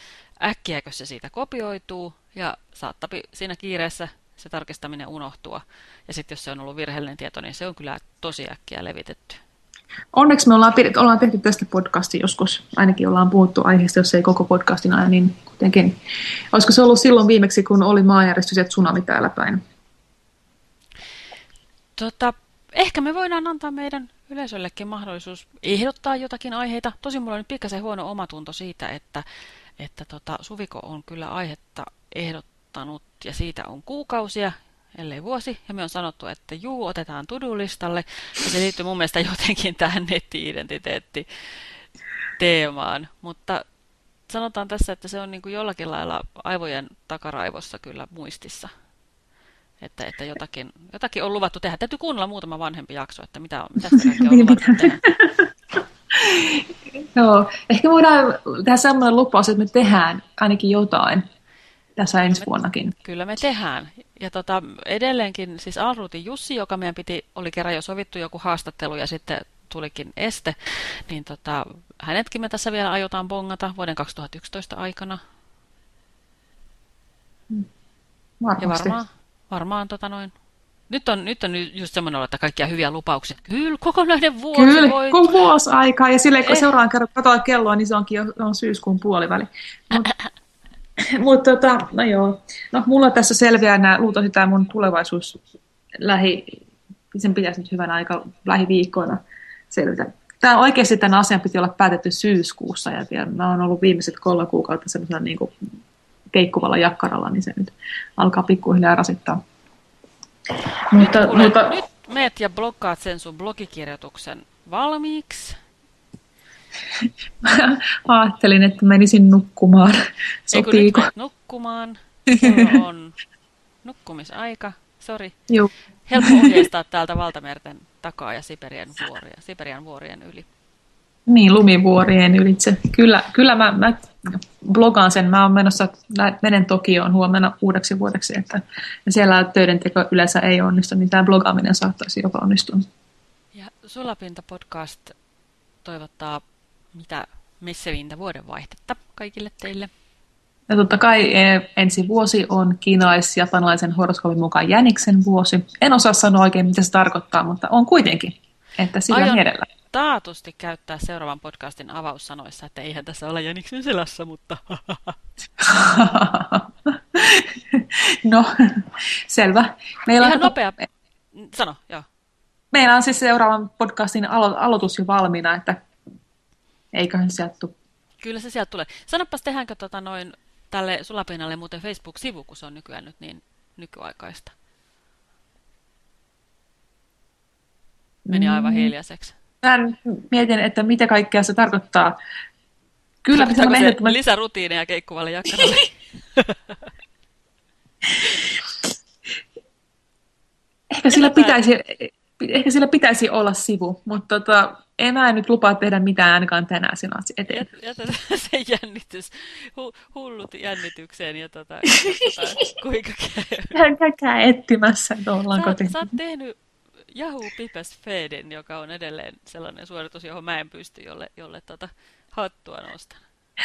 äkkiäkö se siitä kopioituu ja saattaa siinä kiireessä se tarkistaminen unohtua. Ja sitten jos se on ollut virheellinen tieto, niin se on kyllä tosi äkkiä levitetty. Onneksi me ollaan, ollaan tehty tästä podcasti joskus, ainakin ollaan puhuttu aiheesta, jos ei koko podcastin aina, niin kuitenkin. Olisiko se ollut silloin viimeksi, kun oli maanjärjestys ja tsunami täällä päin? Tota, ehkä me voidaan antaa meidän yleisöllekin mahdollisuus ehdottaa jotakin aiheita. Tosin mulla on nyt pikkasen huono omatunto siitä, että, että tota, Suviko on kyllä aihetta ehdottanut ja siitä on kuukausia, ellei vuosi, ja me on sanottu, että juu, otetaan tudulistalle, ja se liittyy mun mielestä jotenkin tähän netti-identiteetti teemaan, mutta sanotaan tässä, että se on niin kuin jollakin lailla aivojen takaraivossa kyllä muistissa. Että, että jotakin, jotakin on luvattu tehdä. Täytyy kuunnella muutama vanhempi jakso, että mitä, mitä sitä on luvattu tehdä. Joo, ehkä voidaan tehdä sellainen lupaus, että me tehdään ainakin jotain tässä ensi vuonnakin. Kyllä me tehdään. Ja tota, edelleenkin siis Alruutin Jussi, joka meidän piti, oli kerran jo sovittu joku haastattelu ja sitten tulikin este, niin tota, hänetkin me tässä vielä aiotaan bongata vuoden 2011 aikana. Varmasti. Ja varmaan, varmaan tota noin, nyt on, nyt on just semmoinen olo, että kaikkia hyviä lupauksia. Kyllä, kokonainen vuosi Kyllä, voit. kun vuosi aikaa. Ja silleen, kun eh. seuraan kerran katsoa kelloa, niin se onkin jo on syyskuun puoliväli. Mutta mut, tota, no joo. No, mulla tässä selviää nämä, luultavasti tämä mun tulevaisuus lähi, sen pitäisi nyt hyvän aika lähiviikkoina selvitä. Tämä oikeasti tämän asian piti olla päätetty syyskuussa ja vielä, mä oon ollut viimeiset kolme kuukautta semmoisella niin kuin keikkuvalla jakkaralla, niin se nyt alkaa pikkuhiljaa rasittaa. Mutta, nyt, mutta... nyt meet ja blokkaat sen sun blogikirjoituksen valmiiksi. Mä ajattelin, että menisin nukkumaan. Sopiiko? Nukkumaan? Kello on nukkumisaika. Sori. Helppo ohjeistaa täältä valtamerten takaa ja Siperian vuoria, Siperian vuorien yli. Niin, lumivuorien ylitse. Kyllä, kyllä mä, mä blogaan sen. Mä oon menossa, menen Tokioon huomenna uudeksi vuodeksi, että siellä töiden teko yleensä ei onnistu, niin tämä blogaaminen saattaisi jopa onnistua. Ja Sulapinta podcast toivottaa mitä messevintä vuodenvaihtetta kaikille teille. Ja totta kai e, ensi vuosi on kiinalais-japanalaisen horoskoopin mukaan Jäniksen vuosi. En osaa sanoa oikein, mitä se tarkoittaa, mutta on kuitenkin, että sillä Aion mielellä. taatusti käyttää seuraavan podcastin avaussanoissa, että eihän tässä ole Jäniksen selässä, mutta... no, selvä. Meillä Ihan on... nopea. Sano, joo. Meillä on siis seuraavan podcastin alo- aloitus jo valmiina, että eiköhän sieltä tule. Kyllä se sieltä tulee. Sanopas, tehdäänkö tota noin tälle Sulapinalle muuten Facebook-sivu, kun se on nykyään nyt niin nykyaikaista? Meni mm. aivan hiljaiseksi. Mä mietin, että mitä kaikkea se tarkoittaa. Kyllä, se ehdottoman... lisärutiineja keikkuvalle jakkaralle? ehkä, sillä pitäisi, ehkä sillä pitäisi olla sivu, mutta tota, en mä nyt lupaa tehdä mitään ainakaan tänään sen eteen. Jätä se jännitys, hu, hullut jännitykseen ja tota, tota kuinka käy. Käykää etsimässä, että ollaanko sä, tehnyt. Sä oot tehnyt Yahoo Pipes Feden, joka on edelleen sellainen suoritus, johon mä en pysty, jolle, jolle tota, hattua nostan.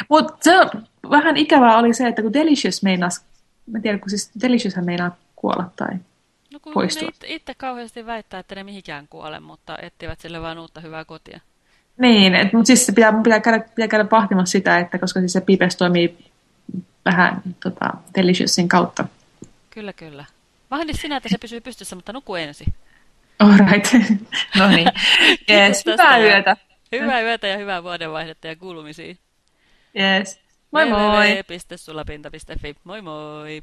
Mutta se on, vähän ikävää oli se, että kun Delicious meinas, mä tiedän, kun siis Delicious meinaa kuolla tai Kun poistua. ne itse kauheasti väittää, että ne mihinkään kuole, mutta etsivät sille vain uutta hyvää kotia. Niin, mutta siis pitää, pitää, käydä, pitää käydä pahtimassa sitä, että koska siis se Pipes toimii vähän tota, Deliciousin kautta. Kyllä, kyllä. Vahdi sinä, että se pysyy pystyssä, mutta nuku ensin. All right. no niin. Yes. hyvää yötä. Hyvää yötä ja hyvää vuodenvaihdetta ja kuulumisiin. Yes. Moi moi. www.sulapinta.fi. Moi moi.